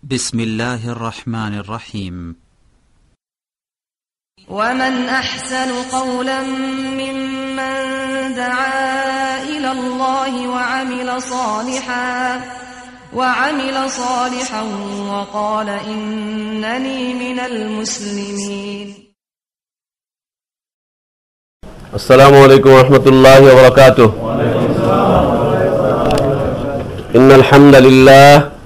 بسم الله الرحمن الرحيم. ومن أحسن قولا ممن دعا إلى الله وعمل صالحا وعمل صالحا وقال إنني من المسلمين. السلام عليكم ورحمة الله وبركاته. إن الحمد لله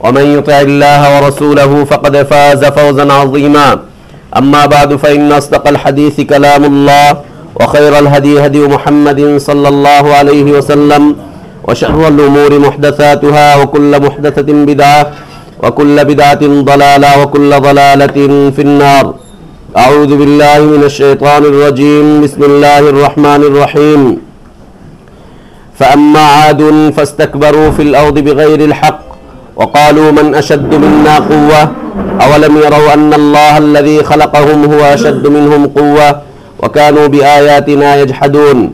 ومن يطع الله ورسوله فقد فاز فوزا عظيما. أما بعد فإن أصدق الحديث كلام الله وخير الهدي هدي محمد صلى الله عليه وسلم وشر الأمور محدثاتها وكل محدثة بدعة وكل بدعة ضلالة وكل ضلالة في النار. أعوذ بالله من الشيطان الرجيم. بسم الله الرحمن الرحيم. فأما عاد فاستكبروا في الأرض بغير الحق وقالوا من أشد منا قوة؟ أولم يروا أن الله الذي خلقهم هو أشد منهم قوة وكانوا بآياتنا يجحدون؟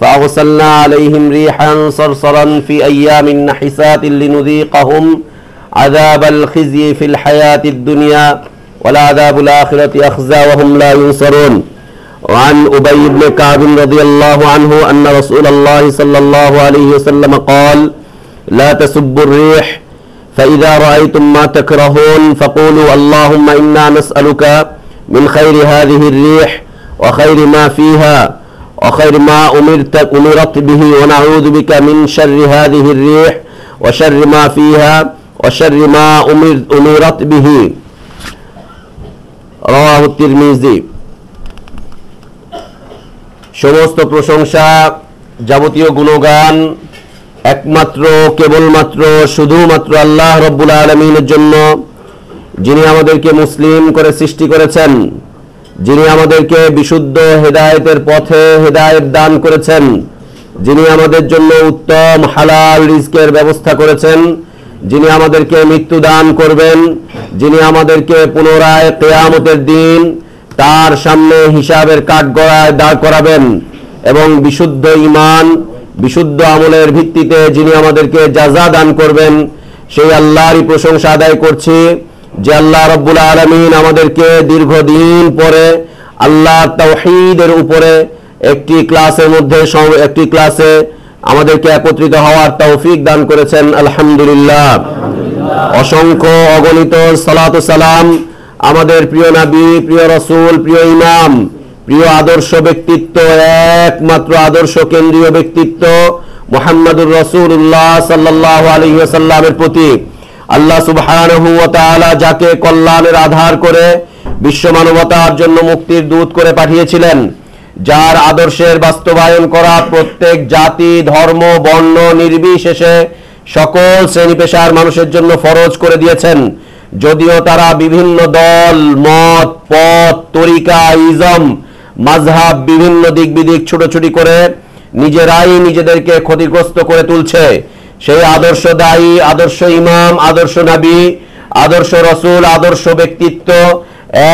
فأرسلنا عليهم ريحا صرصرا في أيام نحسات لنذيقهم عذاب الخزي في الحياة الدنيا والعذاب الآخرة أخزى وهم لا ينصرون. وعن أبي بن كعب رضي الله عنه أن رسول الله صلى الله عليه وسلم قال لا تسبوا الريح فإذا رأيتم ما تكرهون فقولوا اللهم إنا نسألك من خير هذه الريح وخير ما فيها وخير ما أمرت أمرت به ونعوذ بك من شر هذه الريح وشر ما فيها وشر ما أمر أمرت به رواه الترمذي সমস্ত প্রশংসা যাবতীয় গুণগান একমাত্র, কেবলমাত্র, শুধুমাত্র আল্লাহ রব্বুল আলমিনের জন্য যিনি আমাদেরকে মুসলিম করে সৃষ্টি করেছেন, যিনি আমাদেরকে বিশুদ্ধ হেদায়েতের পথে হেদায়েত দান করেছেন, যিনি আমাদের জন্য উত্তম হালাল রিস্কের ব্যবস্থা করেছেন, যিনি আমাদেরকে মৃত্যু দান করবেন, যিনি আমাদেরকে পুনরায় কেয়ামতের দিন তার সামনে হিসাবের কাঠগড়ায় দাঁড় করাবেন এবং বিশুদ্ধ ইমান বিশুদ্ধ আমলের ভিত্তিতে যিনি আমাদেরকে জাজা দান করবেন, সেই আল্লাহরই প্রশংসা আদায় করছি যে আল্লাহ রব্বুল আলমিন আমাদেরকে দীর্ঘদিন পরে আল্লাহ তৌহিদের উপরে একটি ক্লাসের মধ্যে একটি ক্লাসে আমাদেরকে একত্রিত হওয়ার তৌফিক দান করেছেন। আলহামদুলিল্লাহ। অসংখ্য অগণিত সালাত সালাম আমাদের প্রিয় নবী, প্রিয় রসুল, প্রিয় ইমাম প্রিয় আদর্শ ব্যক্তিত্ব, একমাত্র আদর্শ কেন্দ্রীয় ব্যক্তিত্ব মোহাম্মদুর রসুল্লাহ সাল্লাহ আলহিসাল্লামের প্রতি আল্লাহ সুবহানাহু যাকে কল্যাণের আধার করে বিশ্ব মানবতার জন্য মুক্তির দূত করে পাঠিয়েছিলেন, যার আদর্শের বাস্তবায়ন করা প্রত্যেক জাতি, ধর্ম, বর্ণ নির্বিশেষে সকল শ্রেণি পেশার মানুষের জন্য ফরজ করে দিয়েছেন। যদিও তারা বিভিন্ন দল, মত, পথ, তরিকা, ইজম মাঝহাব বিভিন্ন দিক বিদিক ছুটোছুটি করে নিজেরাই নিজেদেরকে ক্ষতিগ্রস্ত করে তুলছে সেই আদর্শ দায়ী আদর্শ ইমাম আদর্শ নাবী আদর্শ রসুল আদর্শ ব্যক্তিত্ব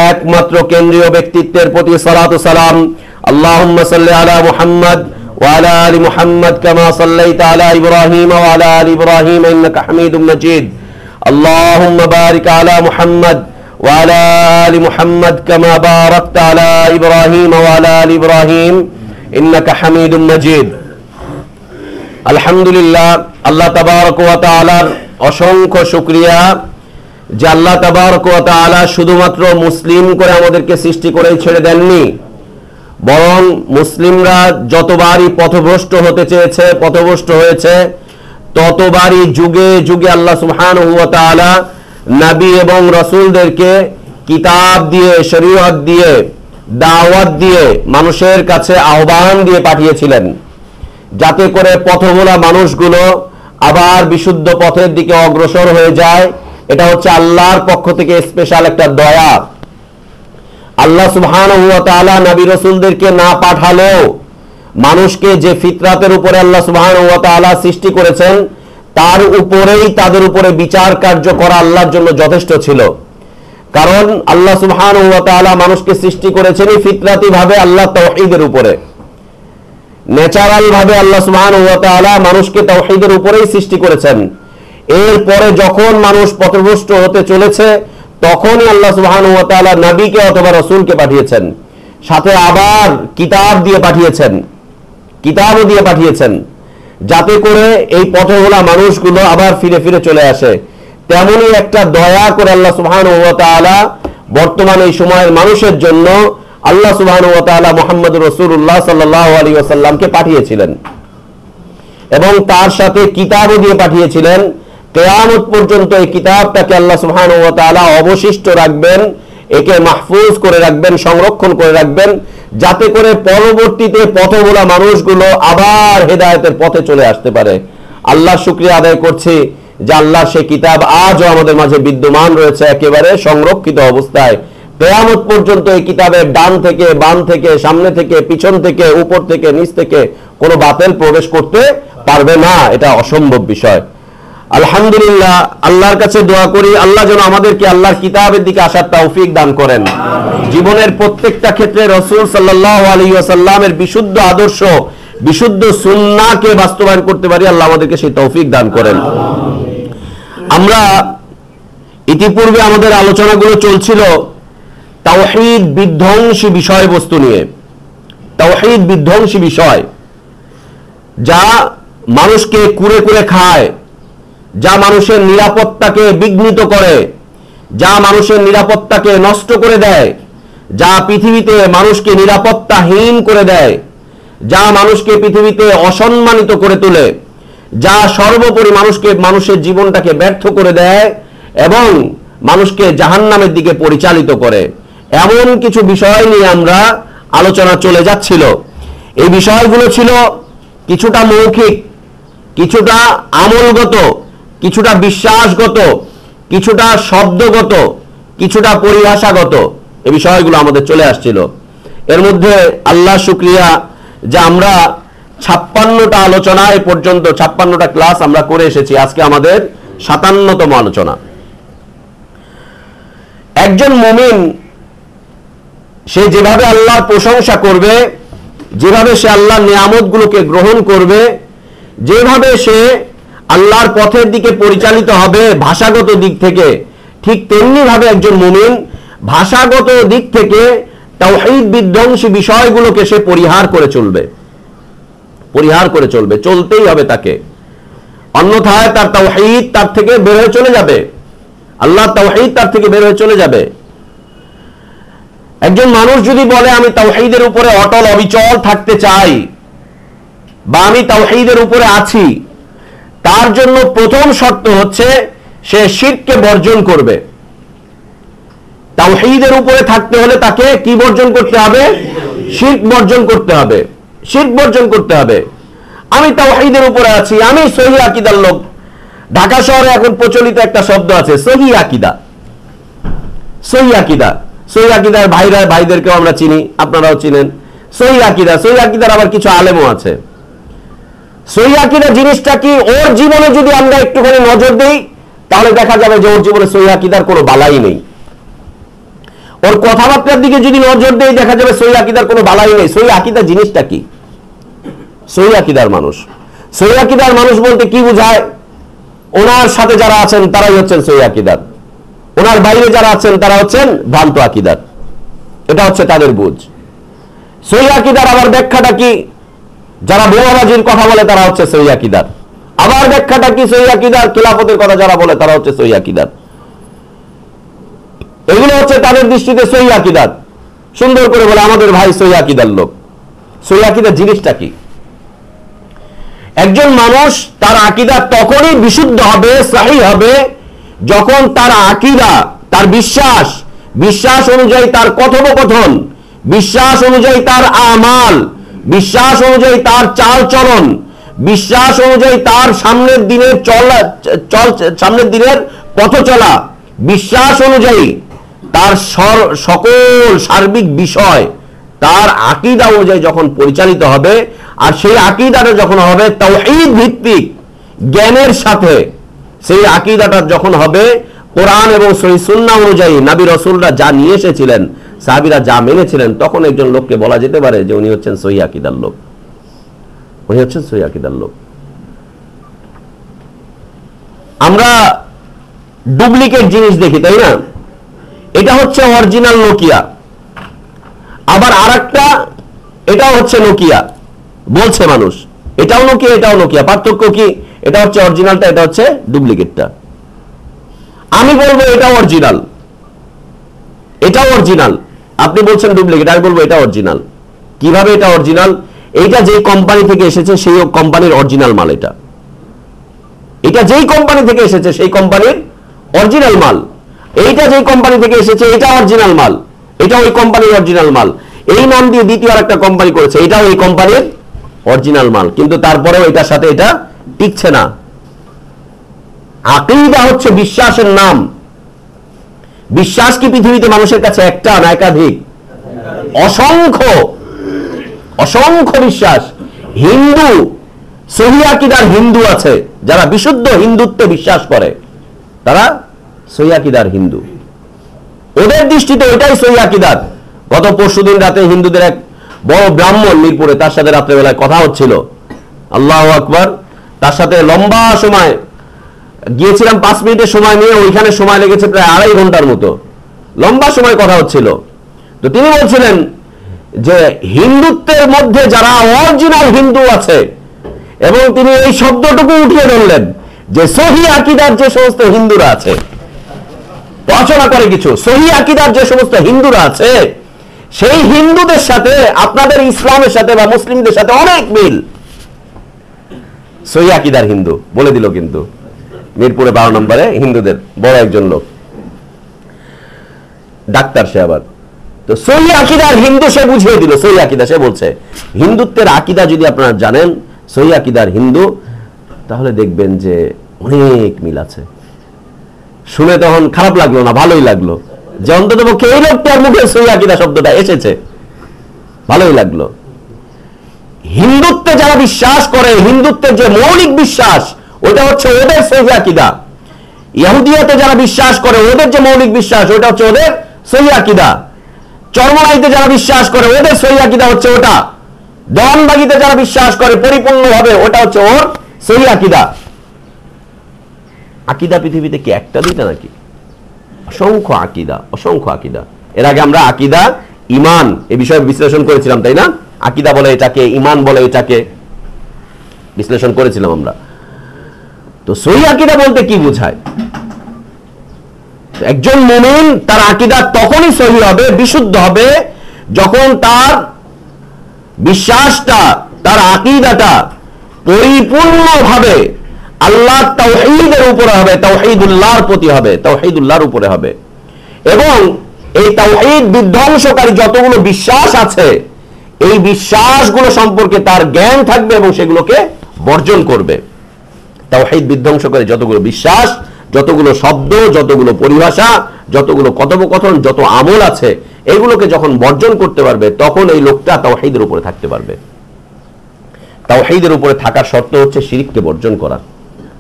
একমাত্র কেন্দ্রীয় ব্যক্তিত্বের প্রতি সালাত সালাম اللهم صل على محمد وعلى ال محمد كما صليت على ابراهيم وعلى ال ابراهيم انك حميد مجيد اللهم بارك على محمد وعلى ال محمد كما باركت على ابراهيم وعلى ال ابراهيم انك حميد مجيد আলহামদুলিল্লাহ আল্লাহ তাবারক ওয়া তাআলার অসংখ্য শুকরিয়া যে আল্লাহ তাবারক ওয়া তাআলা শুধুমাত্র মুসলিম করে আমাদেরকে সৃষ্টি করেই ছেড়ে দেননি বরং মুসলিমরা যতবারই পথভ্রষ্ট হতে চেয়েছে পথভ্রষ্ট হয়েছে ততবারই যুগে যুগে আল্লাহ সুবহানাহু ওয়া তাআলা নবী এবং রসুলদেরকে কিতাব দিয়ে, শরীয়ত দিয়ে, দাওয়াত দিয়ে মানুষের কাছে আহ্বান দিয়ে পাঠিয়েছিলেন। যাতে করে পথভোলা মানুষগুলো আবার বিশুদ্ধ পথের দিকে অগ্রসর হয়ে যায়। এটা হচ্ছে আল্লাহর পক্ষ থেকে স্পেশাল একটা দয়া। আল্লাহ তাআলা নবী রাসূলদেরকে না পাঠালেও মানুষকে যে ফিতরাতের উপরে আল্লাহ সুবহানাহু সৃষ্টি করেছেন তার উপরেই তাদের উপরে বিচার কার্য করা আল্লাহর জন্য যথেষ্ট ছিল। কারণ আল্লাহ তাআলা মানুষকে সৃষ্টি করেছেন ফিতরাতি ভাবে আল্লাহ তাওহীদের উপরে। ন্যাচারাল ভাবে আল্লাহ ওয়া মানুষকে তাওহীদের উপরেই সৃষ্টি করেছেন। এরপরে যখন মানুষ পথভ্রষ্ট হতে চলেছে, তখনই আল্লাহ তাআলা নবীকে অথবা রসুলকে পাঠিয়েছেন। সাথে আবার কিতাব দিয়ে পাঠিয়েছেন। কিতাবও দিয়ে পাঠিয়েছেন। যাতে করে এই পথভোলা মানুষগুলো আবার ফিরে ফিরে চলে আসে। তেমনি একটা দয়া করে আল্লাহ ওয়া বর্তমান এই সময়ের মানুষের জন্য আল্লাহ তাআলা মুহাম্মদ রাসূলুল্লাহ সাল্লাল্লাহু আলাইহি ওয়াসাল্লামকে পাঠিয়েছিলেন এবং তার সাথে কিতাবও দিয়ে পাঠিয়েছিলেন। কেয়ামত পর্যন্ত এই কিতাবটাকে আল্লাহ তাআলা অবশিষ্ট রাখবেন, একে মাহফুজ করে রাখবেন, সংরক্ষণ করে রাখবেন। যাতে করে পরবর্তীতে পথভোলা মানুষগুলো আবার হেদায়েতের পথে চলে আসতে পারে। আল্লাহ শুক্রিয়া আদায় করছি যে আল্লাহ সে কিতাব আজও আমাদের মাঝে বিদ্যমান রয়েছে একেবারে সংরক্ষিত অবস্থায়। কেয়ামত পর্যন্ত এই কিতাবের ডান থেকে, বাম থেকে, সামনে থেকে, পিছন থেকে, উপর থেকে, নিচ থেকে কোনো বাতিল প্রবেশ করতে পারবে না। এটা অসম্ভব বিষয়। আলহামদুলিল্লাহ আল্লাহর কাছে দোয়া করি আল্লাহ যেন আমাদেরকে আল্লাহর কিতাবের দিকে আসার তৌফিক দান করেন। জীবনের প্রত্যেকটা ক্ষেত্রে রসুল সাল্লাহ আলী আসাল্লামের বিশুদ্ধ আদর্শ বিশুদ্ধ সুন্নাকে বাস্তবায়ন করতে পারি আল্লাহ আমাদেরকে সেই তৌফিক দান করেন। আমরা ইতিপূর্বে আমাদের আলোচনাগুলো চলছিল তাওহিদ বিধ্বংসী বিষয়বস্তু নিয়ে। তাওহিদ বিধ্বংসী বিষয় যা মানুষকে কুরে কুরে খায় যা মানুষের নিরাপত্তাকে বিঘ্নিত করে, যা মানুষের নিরাপত্তাকে নষ্ট করে দেয়, যা পৃথিবীতে মানুষকে নিরাপত্তাহীন করে দেয়, যা মানুষকে পৃথিবীতে অসম্মানিত করে তোলে, যা সর্বোপরি মানুষকে মানুষের জীবনটাকে ব্যর্থ করে দেয় এবং মানুষকে জাহান্নামের দিকে পরিচালিত করে। এমন কিছু বিষয় নিয়ে আমরা আলোচনা চলে যাচ্ছিল। এই বিষয়গুলো ছিল কিছুটা মৌখিক, কিছুটা আমলগত কিছুটা বিশ্বাসগত, কিছুটা শব্দগত, কিছুটা পরিভাষাগত এই বিষয়গুলো আমাদের চলে আসছিল। এর মধ্যে আল্লাহ শুক্রিয়া যে আমরা ছাপ্পান্নটা আলোচনা এ পর্যন্ত, ছাপ্পান্নটা ক্লাস আমরা করে এসেছি। আজকে আমাদের সাতান্নতম আলোচনা। একজন মুমিন, সে যেভাবে আল্লাহর প্রশংসা করবে, যেভাবে সে আল্লাহর নিয়ামতগুলোকে গ্রহণ করবে, যেভাবে সে আল্লাহর পথের দিকে পরিচালিত হবে ভাষাগত দিক থেকে। ঠিক তেমনি ভাবে একজন মুমিন ভাষাগত দিক থেকে তাওহীদ বিধ্বংসী বিষয়গুলোকে সে পরিহার করে চলবে। পরিহার করে চলবে, চলতেই হবে তাকে। অন্যথায় তার তাওহীদ তার থেকে বের হয়ে চলে যাবে। আল্লাহ তাওহীদ তার থেকে বের হয়ে চলে যাবে। একজন মানুষ যদি বলে, আমি তাওহীদের উপরে অটল অবিচল থাকতে চাই বা আমি তাওহীদের উপরে আছি তার জন্য প্রথম শর্ত হচ্ছে সে শিরকে বর্জন করবে। তাওহীদের উপরে থাকতে হলে তাকে কি বর্জন করতে হবে? শির্ক বর্জন করতে হবে। শির্ক বর্জন করতে হবে। আমি তাও তাওহীদের উপরে আছি, আমি সহি আকিদার লোক। ঢাকা শহরে এখন প্রচলিত একটা শব্দ আছে, সহি আকিদা। সহি আকিদা। সহি আকিদার ভাইরা ভাইদেরকেও আমরা চিনি, আপনারাও চিনেন। সহি আকিদা। সহি আকিদার আবার কিছু আলেমও আছে। সহি আকিদা জিনিসটা কি? ওর জীবনে যদি আমরা একটুখানি নজর দেই, তাহলে দেখা যাবে যে ওর জীবনে সহি আকিদার কোনো বালাই নেই। ওর কথাবার্তার দিকে যদি নজর দেই, দেখা যাবে সহি আকিদার কোনো বালাই নেই। সহি আকিদা জিনিসটা কি? সহি আকিদার মানুষ। সহি আকিদার মানুষ বলতে কি বোঝায়? ওনার সাথে যারা আছেন, তারাই হচ্ছেন সহি আকিদার। ওনার বাইরে যারা আছেন, তারা হচ্ছেন ভ্রান্ত আকিদার। এটা হচ্ছে তাদের বুঝ। সহি আকিদার আবার ব্যাখ্যাটা কি? যারা বোমাবাজির কথা বলে, তারা হচ্ছে সহি আকিদার। আবার ব্যাখ্যাটা কি সহি আকিদার? খিলাফতের কথা যারা বলে, তারা হচ্ছে সহি আকিদার। এগুলো হচ্ছে তাদের দৃষ্টিতে সহি আকিদাত সুন্দর করে বলে, আমাদের ভাই সহি আকিদার লোক। সহি আকিদার জিনিসটা কি? একজন মানুষ তার আকিদা তখনই বিশুদ্ধ হবে, সাহি হবে, যখন তার আকিদা, তার বিশ্বাস বিশ্বাস অনুযায়ী তার কথোপকথন, বিশ্বাস অনুযায়ী তার আমাল বিশ্বাস অনুযায়ী তার চাল চলন, বিশ্বাস অনুযায়ী তার সামনের দিনের চলা, চল, সামনের দিনের পথ চলা, বিশ্বাস অনুযায়ী তার সকল সার্বিক বিষয় তার আকিদা অনুযায়ী যখন পরিচালিত হবে, আর সেই আকিদাটা যখন হবে তাও এই ভিত্তিক জ্ঞানের সাথে, সেই আকিদাটা যখন হবে, কোরআন এবং সহি সুন্নাহ অনুযায়ী নাবি রসুলরা যা নিয়ে এসেছিলেন সাহাবিরা যা মেনেছিলেন, তখন একজন লোককে বলা যেতে পারে যে উনি হচ্ছেন সহি আকিদার লোক। উনি হচ্ছেন সহি আকিদার লোক। আমরা ডুপ্লিকেট জিনিস দেখি, তাই না? এটা হচ্ছে অরিজিনাল নোকিয়া। আবার আরেকটা, এটাও হচ্ছে নোকিয়া। বলছে মানুষ, এটাও নোকিয়া এটাও নোকিয়া। পার্থক্য কি? এটা হচ্ছে অরিজিনালটা, এটা হচ্ছে ডুপ্লিকেটটা। আমি বলব এটা অরিজিনাল। এটাও অরিজিনাল। আপনি বলছেন ডুপ্লিকেট আমি বলব এটা অরিজিনাল কীভাবে এটা অরিজিনাল এইটা যে কোম্পানি থেকে এসেছে, সেই কোম্পানির অরিজিনাল মাল এটা। এটা যেই কোম্পানি থেকে এসেছে, সেই কোম্পানির অরিজিনাল মাল। এইটা যেই কোম্পানি থেকে এসেছে, এটা অরিজিনাল মাল। এটা ওই কোম্পানির অরিজিনাল মাল। এই নাম দিয়ে দ্বিতীয় একটা কোম্পানি করেছে, এটাও এই কোম্পানির অরিজিনাল মাল। কিন্তু তারপরেও এটার সাথে এটা টিকছে না। আকিদা হচ্ছে বিশ্বাসের নাম। বিশ্বাস কি পৃথিবীতে মানুষের কাছে একটা না একাধিক? অসংখ্য অসংখ্য বিশ্বাস। হিন্দু, সহি আকিদার হিন্দু আছে, যারা বিশুদ্ধ হিন্দুত্বে বিশ্বাস করে। তারা সহি আকিদার হিন্দু। ওদের দৃষ্টিতে ওইটাই সহি আকিদার। গত পরশুদিন রাতে হিন্দুদের এক বড় ব্রাহ্মণ মিরপুরে, তার সাথে রাত্রেবেলায় কথা হচ্ছিল। আল্লাহ আকবর, তার সাথে লম্বা সময় গিয়েছিলাম পাঁচ মিনিটের সময় নিয়ে, ওইখানে সময় লেগেছে প্রায় আড়াই ঘণ্টার মতো। লম্বা সময় কথা হচ্ছিল। তো তিনি বলছিলেন যে, হিন্দুত্বের মধ্যে যারা অরিজিনাল হিন্দু আছে, এবং তিনি এই শব্দটুকু উঠিয়ে ধরলেন যে, সহি আকিদার যে সমস্ত হিন্দুরা আছে পড়াশোনা করে কিছু, সহি আকিদার যে সমস্ত হিন্দুরা আছে, সেই হিন্দুদের সাথে, আপনাদের ইসলামের সাথে বা মুসলিমদের সাথে অনেক মিল। সহি আকিদার হিন্দু, বলে দিল কিন্তু। মিরপুরে বারো নম্বরে হিন্দুদের, বড় একজন লোক। ডাক্তার সে আবার। তো সহি আকিদার হিন্দু সে বুঝিয়ে দিল, সহি আকিদা সে বলছে। হিন্দুত্বের আকিদা যদি আপনারা জানেন, সহি আকিদার হিন্দু, তাহলে দেখবেন যে অনেক মিল আছে। শুনে তখন খারাপ লাগল না, ভালোই লাগল। যে অন্তত পক্ষে এই লোকটার মুখে সহি আকিদা শব্দটা এসেছে, ভালোই লাগল। হিন্দুত্বে যারা বিশ্বাস করে, হিন্দুত্বের যে মৌলিক বিশ্বাস ওটা হচ্ছে ওদের সহি আকিদা। ইহুদিয়াতে যারা বিশ্বাস করে, ওদের যে মৌলিক বিশ্বাস, ওটা হচ্ছে ওদের সহি আকিদা। চর্মনাইতে যারা বিশ্বাস করে, ওদের সহি আকিদা হচ্ছে ওটা। দনবাগিতে যারা বিশ্বাস করে, পরিপূর্ণভাবে ওটা হচ্ছে ওর সহি আকিদা। আকিদা পৃথিবীতে কি একটা দুইটা নাকি? অসংখ্য আকিদা অসংখ্য আকিদা। এর আগে আমরা আকিদা, ইমান এ বিষয়ে বিশ্লেষণ করেছিলাম, তাই না? আকিদা বলে এটাকে, ইমান বলে এটাকে। বিশ্লেষণ করেছিলাম আমরা। তো সহি আকিদা বলতে কি বোঝায়? একজন মুমিন তার আকিদা তখনই সহি হবে, বিশুদ্ধ হবে, যখন তার বিশ্বাসটা, তার আকিদাটা পরিপূর্ণভাবে আল্লাহ তাওহীদের উপরে হবে তাওহীদুল্লাহর প্রতি হবে তাওহীদুল্লাহর উপরে হবে। এবং এই তাওহীদ বিধ্বংসকারী যতগুলো বিশ্বাস আছে, এই বিশ্বাসগুলো সম্পর্কে তার জ্ঞান থাকবে এবং সেগুলোকে বর্জন করবে। তাওহীদ বিধ্বংসকারী যতগুলো বিশ্বাস, যতগুলো শব্দ, যতগুলো পরিভাষা, যতগুলো কথোপকথন, যত আমল আছে, এগুলোকে যখন বর্জন করতে পারবে, তখন এই লোকটা তাওহীদের উপরে থাকতে পারবে। তাওহীদের উপরে থাকার শর্ত হচ্ছে শিরিককে বর্জন করা।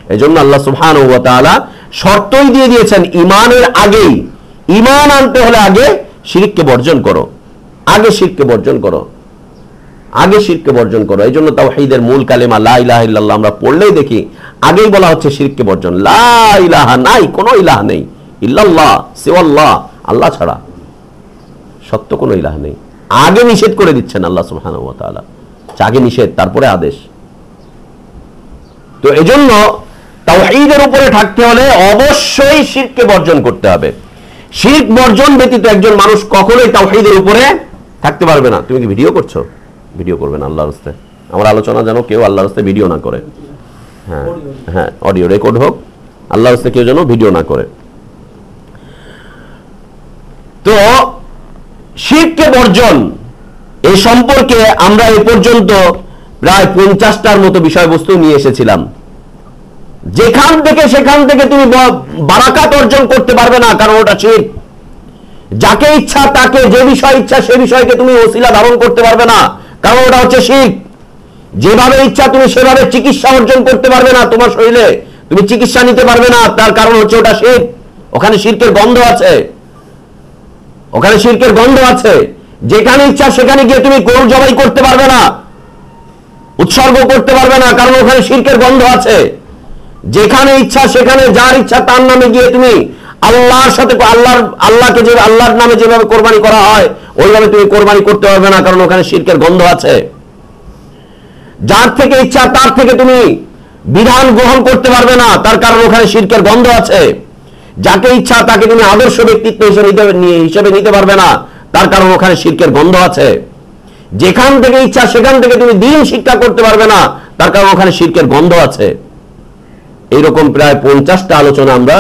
এই জন্য আল্লাহ সুবহানাহু ওয়া তাআলা শর্তই দিয়ে দিয়েছেন ইমানের আগেই ইমান আনতে হলে আগে শিরিককে বর্জন করো। আগে শিরককে বর্জন করো। আগে শিরককে বর্জন করো। এই জন্য তাওহীদের মূল কালেমা লা ইলাহা ইল্লাল্লাহ আমরা পড়লেই দেখি, আগেই বলা হচ্ছে শিরককে বর্জন। লা ইলাহা নাই, কোনো ইলাহা নেই। ইল্লাল্লাহ, সিওয়াল্লাহ, আল্লাহ ছাড়া। সত্য কোনো ইলাহা নেই। আগে নিষেধ করে দিচ্ছেন আল্লাহ সুবহানাহু ওয়া তাআলা। আগে নিষেধ, তারপরে আদেশ। তো এজন্য তাওহীদের উপরে থাকতে হলে অবশ্যই শিরককে বর্জন করতে হবে। শির্ক বর্জন ব্যতীত একজন মানুষ কখনোই তাওহীদের উপরে থাকতে পারবে না। তুমি কি ভিডিও করছ? ভিডিও করবে না আল্লাহর হস্তে আমার আলোচনা যেন কেউ আল্লাহর হস্তে ভিডিও না করে। হ্যাঁ হ্যাঁ অডিও রেকর্ড হোক, আল্লাহর হস্তে কেউ যেন ভিডিও না করে। তো শিরকে বর্জন এই সম্পর্কে আমরা এ পর্যন্ত প্রায় পঞ্চাশটার মতো বিষয়বস্তু নিয়ে এসেছিলাম। যেখান থেকে সেখান থেকে তুমি বারাকাত অর্জন করতে পারবে না, কারণ ওটা শির যাকে ইচ্ছা তাকে, যে বিষয় ইচ্ছা সে বিষয়কে তুমি ওসিলা ধারণ করতে পারবে না। কারণ ওটা হচ্ছে শিখ। যেভাবে ইচ্ছা তুমি সেভাবে চিকিৎসা অর্জন করতে পারবে না তোমার শরীরে। তুমি চিকিৎসা নিতে পারবে না, তার কারণ হচ্ছে ওটা শিখ। ওখানে শিরকের গন্ধ আছে। ওখানে শিরকের গন্ধ আছে। যেখানে ইচ্ছা সেখানে গিয়ে তুমি গরু জবাই করতে পারবে না। উৎসর্গ করতে পারবে না, কারণ ওখানে শিরকের গন্ধ আছে। যেখানে ইচ্ছা সেখানে, যার ইচ্ছা তার নামে গিয়ে তুমি আল্লাহর সাথে আল্লাহর, আল্লাহকে যে আল্লাহর নামে যেভাবে কোরবানি করা হয়, ওইভাবে তুমি কোরবানি করতে পারবে না, কারণ ওখানে শিরকের গন্ধ আছে। যার থেকে ইচ্ছা, তার থেকে তুমি বিধান গ্রহণ করতে পারবে না, তার কারণ ওখানে শিরকের গন্ধ আছে। যাকে ইচ্ছা, তাকে তুমি আদর্শ ব্যক্তিত্ব হিসেবে হিসেবে নিতে পারবে না, তার কারণ ওখানে শিরকের গন্ধ আছে। যেখান থেকে ইচ্ছা, সেখান থেকে তুমি দিন শিক্ষা করতে পারবে না, তার কারণ ওখানে শিরকের গন্ধ আছে। এইরকম প্রায় পঞ্চাশটা আলোচনা আমরা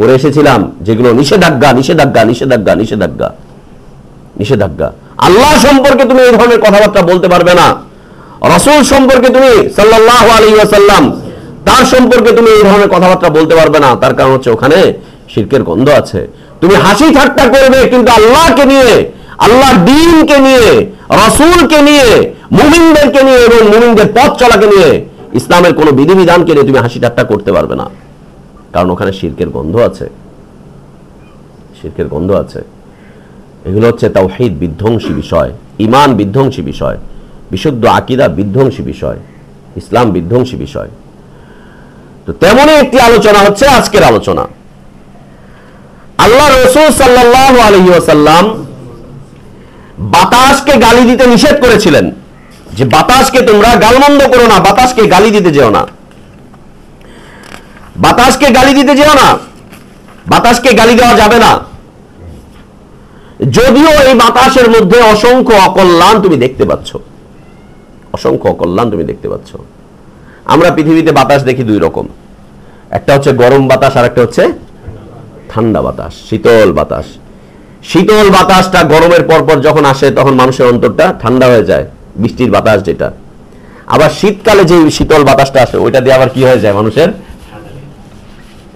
করে এসেছিলাম, যেগুলো নিষেধাজ্ঞা নিষেধাজ্ঞা নিষেধাজ্ঞা নিষেধাজ্ঞা নিষেধাজ্ঞা। আল্লাহ সম্পর্কে তুমি এই ধরনের কথাবার্তা বলতে পারবে না। রসুল সম্পর্কে তুমি সাল্লাহ আলী আসাল্লাম তার সম্পর্কে তুমি এই ধরনের কথাবার্তা বলতে পারবে না। তার কারণ হচ্ছে ওখানে শিরকের গন্ধ আছে। তুমি হাসি ঠাট্টা করবে, কিন্তু আল্লাহকে নিয়ে, আল্লাহর দিনকে নিয়ে, রসুলকে নিয়ে, মুমিনদেরকে নিয়ে এবং মুমিনদের পথ চলাকে নিয়ে ইসলামের কোনো বিধিবিধানকে নিয়ে তুমি হাসি ঠাট্টা করতে পারবে না। কারণ ওখানে শিরকের গন্ধ আছে। শিরকের গন্ধ আছে। এগুলো হচ্ছে তাওহীদ বিধ্বংসী বিষয় ইমান বিধ্বংসী বিষয়, বিশুদ্ধ আকিদা বিধ্বংসী বিষয়, ইসলাম বিধ্বংসী বিষয়। তো তেমনই একটি আলোচনা হচ্ছে আজকের আলোচনা। আল্লাহ রসুল সাল্লাহ আলহিসাল্লাম বাতাসকে গালি দিতে নিষেধ করেছিলেন। যে বাতাসকে তোমরা গালমন্দ করো না, বাতাসকে গালি দিতে যেও না। বাতাসকে গালি দিতে যেও না। বাতাসকে গালি দেওয়া যাবে না। যদিও এই বাতাসের মধ্যে অসংখ্য অকল্যাণ তুমি দেখতে পাচ্ছ। অসংখ্য অকল্যাণ তুমি দেখতে পাচ্ছ। আমরা পৃথিবীতে বাতাস দেখি দুই রকম। একটা হচ্ছে গরম বাতাস, আর একটা হচ্ছে ঠান্ডা বাতাস, শীতল বাতাস। শীতল বাতাসটা গরমের পরপর যখন আসে, তখন মানুষের অন্তরটা ঠান্ডা হয়ে যায়, বৃষ্টির বাতাস যেটা। আবার শীতকালে যে শীতল বাতাসটা আসে, ওইটা দিয়ে আবার কি হয়ে যায়? মানুষের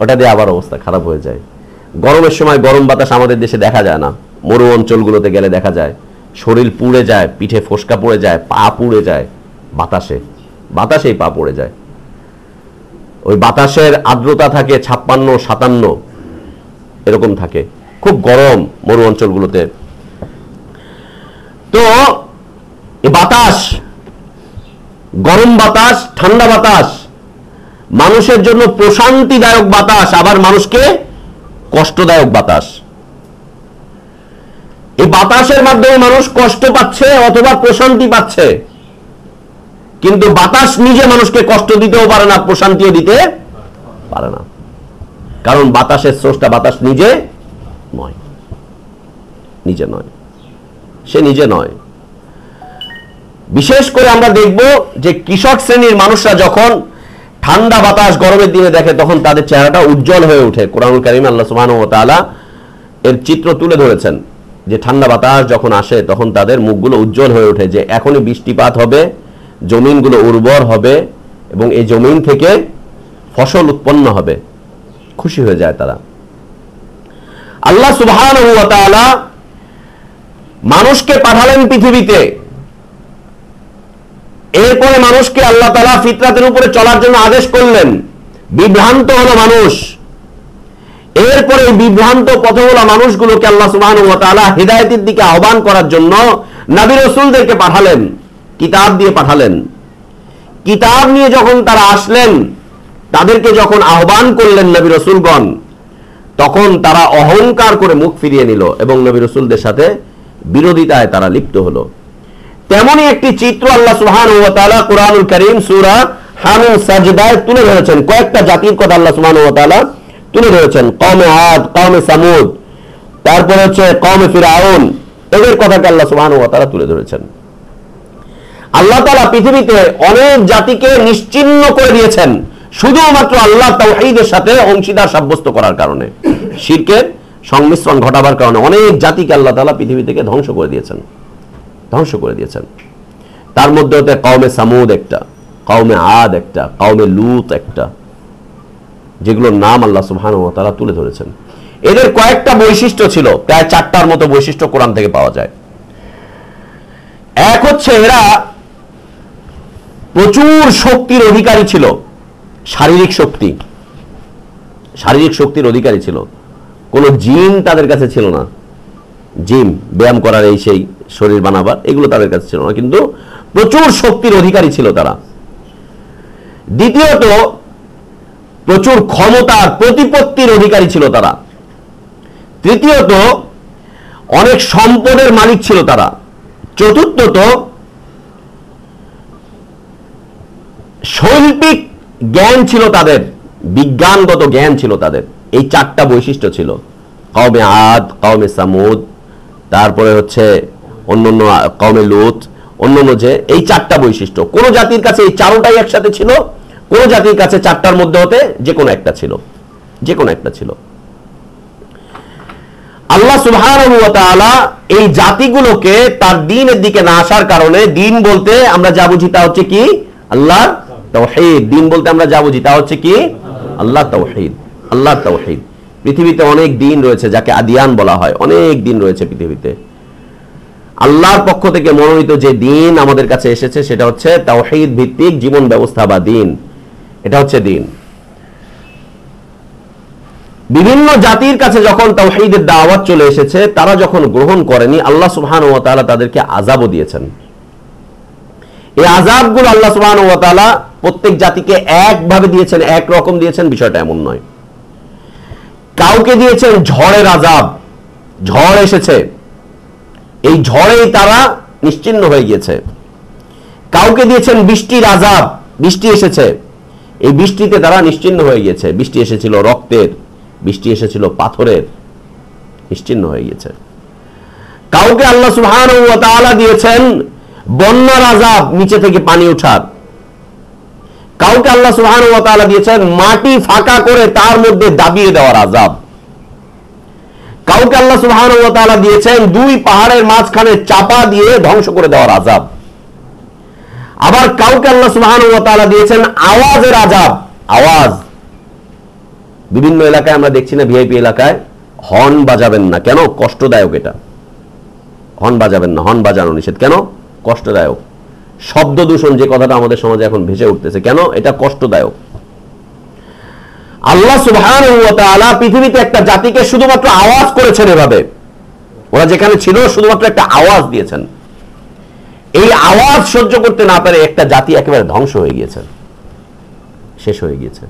ওটা দিয়ে আবার অবস্থা খারাপ হয়ে যায়। গরমের সময় গরম বাতাস আমাদের দেশে দেখা যায় না। মরু অঞ্চলগুলোতে গেলে দেখা যায়, শরীর পুড়ে যায়, পিঠে ফোসকা পড়ে যায়, পা পুড়ে যায় বাতাসে। বাতাসেই পা পড়ে যায়। ওই বাতাসের আর্দ্রতা থাকে ছাপ্পান্ন, সাতান্ন, এরকম থাকে। খুব গরম মরু অঞ্চলগুলোতে। তো বাতাস, গরম বাতাস, ঠান্ডা বাতাস মানুষের জন্য প্রশান্তিদায়ক বাতাস, আবার মানুষকে কষ্টদায়ক বাতাস। এই বাতাসের মাধ্যমে মানুষ কষ্ট পাচ্ছে অথবা প্রশান্তি পাচ্ছে। কিন্তু বাতাস নিজে মানুষকে কষ্ট দিতেও পারে না, প্রশান্তিও দিতে পারে না। কারণ বাতাসের স্রষ্টা বাতাস নিজে নয়। নিজে নয়। সে নিজে নয়। বিশেষ করে আমরা দেখব যে কৃষক শ্রেণির মানুষরা যখন ঠান্ডা বাতাস গরমের দিনে দেখে তখন তাদের চেহারাটা উজ্জ্বল হয়ে ওঠে। কোরআন কারিম আল্লাহ সুবহান ও তাআলা এর চিত্র তুলে ধরেছেন যে ঠান্ডা বাতাস যখন আসে তখন তাদের মুখগুলো উজ্জ্বল হয়ে ওঠে যে এখনই বৃষ্টিপাত হবে, জমিনগুলো উর্বর হবে এবং এই জমিন থেকে ফসল উৎপন্ন হবে। খুশি হয়ে যায় তারা। আল্লাহ সুবহান মানুষকে পাঠালেন পৃথিবীতে এরপরে মানুষকে আল্লাহ তালা ফিতরাতের উপরে চলার জন্য আদেশ করলেন। বিভ্রান্ত হলো মানুষ। এরপরে বিভ্রান্ত পথগুলা মানুষগুলোকে আল্লাহ তাআলা হিদায়তের দিকে আহ্বান করার জন্য নবী রসুলদেরকে পাঠালেন, কিতাব দিয়ে পাঠালেন। কিতাব নিয়ে যখন তারা আসলেন, তাদেরকে যখন আহ্বান করলেন নবী রসুলগণ, তখন তারা অহংকার করে মুখ ফিরিয়ে নিল এবং নবী রসুলদের সাথে বিরোধিতায় তারা লিপ্ত হলো। তেমনই একটি চিত্র আল্লাহ সুহান ও তাআলা কোরআনুল করিম সূরা হামিম সাজদায় তুলে ধরেছেন। কয়েকটা জাতির কথা আল্লাহ সুবহান ও তাআলা তুলে ধরেছেন। কওমে আদ, কওমে সামুদ, তারপরে হচ্ছে কমে ফিরাউন, এদের কথাকে আল্লাহ সুবহানাহু ওয়া তাআলা তুলে ধরেছেন। আল্লাহ তাআলা পৃথিবীতে অনেক জাতিকে নিশ্চিন্ন করে দিয়েছেন, শুধুমাত্র আল্লাহ তাওহীদের সাথে অংশীদার সাব্যস্ত করার কারণে। শিরকের সংমিশ্রণ ঘটাবার কারণে অনেক জাতিকে আল্লাহ তালা পৃথিবী থেকে ধ্বংস করে দিয়েছেন। ধ্বংস করে দিয়েছেন। তার মধ্যে হতে কওমে সামুদ একটা, কওমে আদ একটা, কওমে লুত একটা, যেগুলোর নাম আল্লাহ সুবহানাহু ওয়া তাআলা তুলে ধরেছেন। এদের কয়েকটা বৈশিষ্ট্য ছিল, প্রায় চারটার মতো বৈশিষ্ট্য কোরআন থেকে পাওয়া যায়। এক হচ্ছে এরা প্রচুর শক্তির অধিকারী ছিল, শারীরিক শক্তি। শারীরিক শক্তির অধিকারী ছিল। কোনো জিন তাদের কাছে ছিল না। জিম ব্যায়াম করার এই সেই শরীর বানাবার, এগুলো তাদের কাছে ছিল না। কিন্তু প্রচুর শক্তির অধিকারী ছিল তারা। দ্বিতীয়ত, প্রচুর ক্ষমতার প্রতিপত্তির অধিকারী ছিল তারা। তৃতীয়ত, অনেক সম্পদের মালিক ছিল তারা। চতুর্থত, শৈল্পিক জ্ঞান ছিল তাদের। বিজ্ঞানগত জ্ঞান ছিল তাদের। এই চারটা বৈশিষ্ট্য ছিল। কওমে আদ, কওমে সামুদ, তারপরে হচ্ছে অন্যান্য কওমে লুত, অন্যান্য যে এই চারটা বৈশিষ্ট্য। কোন জাতির কাছে এই চারোটাই একসাথে ছিল, কোন জাতির কাছে চারটার মধ্যে হতে যে কোনো একটা ছিল। যে কোনো একটা ছিল। আল্লাহ সুবহানাহু এই জাতিগুলোকে তার দ্বীনের দিকে না আসার কারণে দিন বলতে আমরা যা বুঝি তা হচ্ছে কি? আল্লাহ তাওহীদ। দিন বলতে আমরা যা বুঝি তা হচ্ছে কি? আল্লাহ তাওহীদ। আল্লাহ তাওহীদ। পৃথিবীতে অনেক দিন রয়েছে যাকে আদিয়ান বলা হয়। অনেক দিন রয়েছে পৃথিবীতে। আল্লাহর পক্ষ থেকে মনোনীত যে দিন আমাদের কাছে এসেছে, সেটা হচ্ছে তাওহীদ ভিত্তিক জীবন ব্যবস্থা বা দিন। এটা হচ্ছে দিন। বিভিন্ন জাতির কাছে যখন তাওহীদের দাওয়াত চলে এসেছে, তারা যখন গ্রহণ করেনি, আল্লাহ সুবহানাহু ওয়া তাআলা তাদেরকে আযাবও দিয়েছেন। এই আযাবগুলো আল্লাহ সুবহানাহু ওয়া তাআলা প্রত্যেক জাতিকে একভাবে দিয়েছেন, এক রকম দিয়েছেন, বিষয়টা এমন নয়। কাউকে দিয়েছেন ঝড়ের আযাব। ঝড় এসেছে। এই ঝড়েই তারা নিশ্চিন্ন হয়ে গিয়েছে। কাউকে দিয়েছেন বৃষ্টির আযাব বৃষ্টি এসেছে। এই বৃষ্টিতে তারা নিশ্চিন্ন হয়ে গিয়েছে। বৃষ্টি এসেছিল রক্তের, বৃষ্টি এসেছিল পাথরের, নিশ্চিন্ন হয়ে গিয়েছে। কাউকে আল্লাহ সুহান দিয়েছেন বন্যার আজাব, নিচে থেকে পানি ওঠার। কাউকে আল্লাহ সুহান দিয়েছেন মাটি ফাঁকা করে তার মধ্যে দাবিয়ে দেওয়ার আযাব কাউকে আল্লাহ তাআলা দিয়েছেন দুই পাহাড়ের মাঝখানে চাপা দিয়ে ধ্বংস করে দেওয়ার আজাব আবার কাউকে আল্লাহ তাআলা দিয়েছেন আওয়াজের আযাব। আওয়াজ। বিভিন্ন এলাকায় আমরা দেখছি না, ভিআইপি এলাকায় হর্ন বাজাবেন না। কেন? কষ্টদায়ক এটা। হর্ন বাজাবেন না, হর্ন বাজানো নিষেধ। কেন? কষ্টদায়ক। শব্দ দূষণ যে কথাটা আমাদের সমাজে এখন ভেসে উঠতেছে। কেন? এটা কষ্টদায়ক। আল্লাহ তাআলা পৃথিবীতে একটা জাতিকে শুধুমাত্র আওয়াজ করেছেন এভাবে। ওরা যেখানে ছিল শুধুমাত্র একটা আওয়াজ দিয়েছেন। এই আওয়াজ সহ্য করতে না পারে একটা জাতি একেবারে ধ্বংস হয়ে গিয়েছে। শেষ হয়ে গিয়েছে।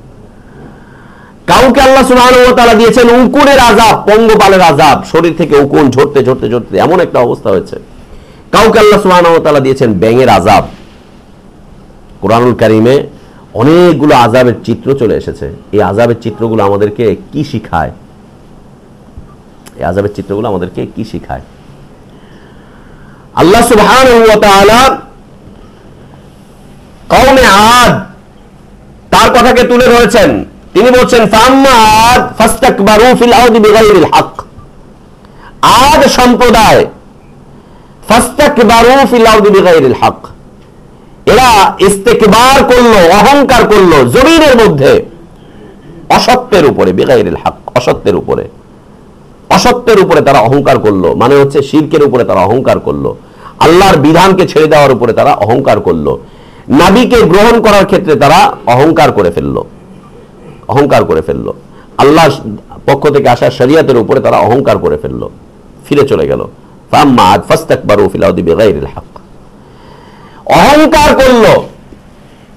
কাউকে আল্লাহ ওয়া তাআলা দিয়েছেন উকুনের আযাব, পঙ্গপালের আযাব। শরীর থেকে উকুন ঝরতে ঝরতে ঝরতে এমন একটা অবস্থা হয়েছে। কাউকে আল্লাহ ওয়া তাআলা দিয়েছেন ব্যাঙের আযাব। কোরআনুল কারীমে অনেকগুলো আজাবের চিত্র চলে এসেছে। এই আযাবের চিত্রগুলো আমাদেরকে কি শিখায়? এই আযাবের চিত্রগুলো আমাদেরকে কি শিখায়? আল্লাহ সুবহানাহু ওয়া কওমে আদ তার কথাকে তুলে ধরেছেন। তিনি বলছেন আদ সম্প্রদায় হক। এরা ইস্তেকবার করল, অহংকার করল জমিনের মধ্যে। অসত্যের উপরে, বেগাইরিল হক, অসত্যের উপরে। অসত্যের উপরে তারা অহংকার করল মানে হচ্ছে শিরকের উপরে তারা অহংকার করল। আল্লাহর বিধানকে ছেড়ে দেওয়ার উপরে তারা অহংকার করল। নাবিকে গ্রহণ করার ক্ষেত্রে তারা অহংকার করে ফেলল। অহংকার করে ফেলল। আল্লাহ পক্ষ থেকে আসা শরিয়াতের উপরে তারা অহংকার করে ফেলল। ফিরে চলে গেল। ফাম্মা আদ ফাস্তাকবারু ফিল আরদি বিগাইরিল হক। অহংকার করল।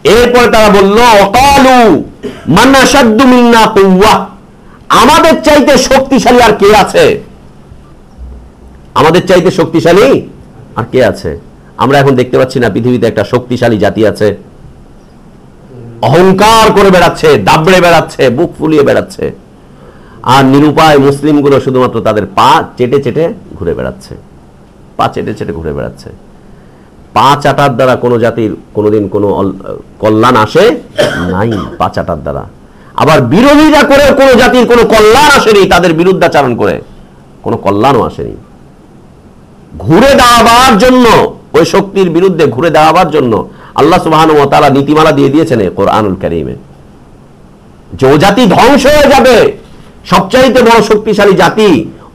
এরপরে তারা বলল অকালু মান্না মিন্না কুওয়া। আমাদের চাইতে শক্তিশালী আর কে আছে? আমাদের চাইতে শক্তিশালী আর কে আছে? আমরা এখন দেখতে পাচ্ছি না, পৃথিবীতে একটা শক্তিশালী জাতি আছে। অহংকার করে বেড়াচ্ছে, দাবড়ে বেড়াচ্ছে, বুক ফুলিয়ে বেড়াচ্ছে। আর নিরুপায় মুসলিমগুলো শুধুমাত্র তাদের পা চেটে চেটে ঘুরে বেড়াচ্ছে। পা চেটে চেটে ঘুরে বেড়াচ্ছে। পা চাটার দ্বারা কোনো জাতির কোনোদিন কোনো কল্যাণ আসে নাই পা চাটার দ্বারা। আবার বিরোধিতা করে কোনো জাতির কোনো কল্যাণ আসেনি, তাদের বিরুদ্ধাচারণ করে কোনো কল্যাণও আসেনি। ঘুরে দাঁড়াবার জন্য, ওই শক্তির বিরুদ্ধে ঘুরে দাঁড়াবার জন্য আল্লাহ সুবহান ও তারা নীতিমালা দিয়ে দিয়েছেন কোরআনুল কারীমে। যে জাতি ধ্বংস হয়ে যাবে, সবচাইতে বড় শক্তিশালী জাতি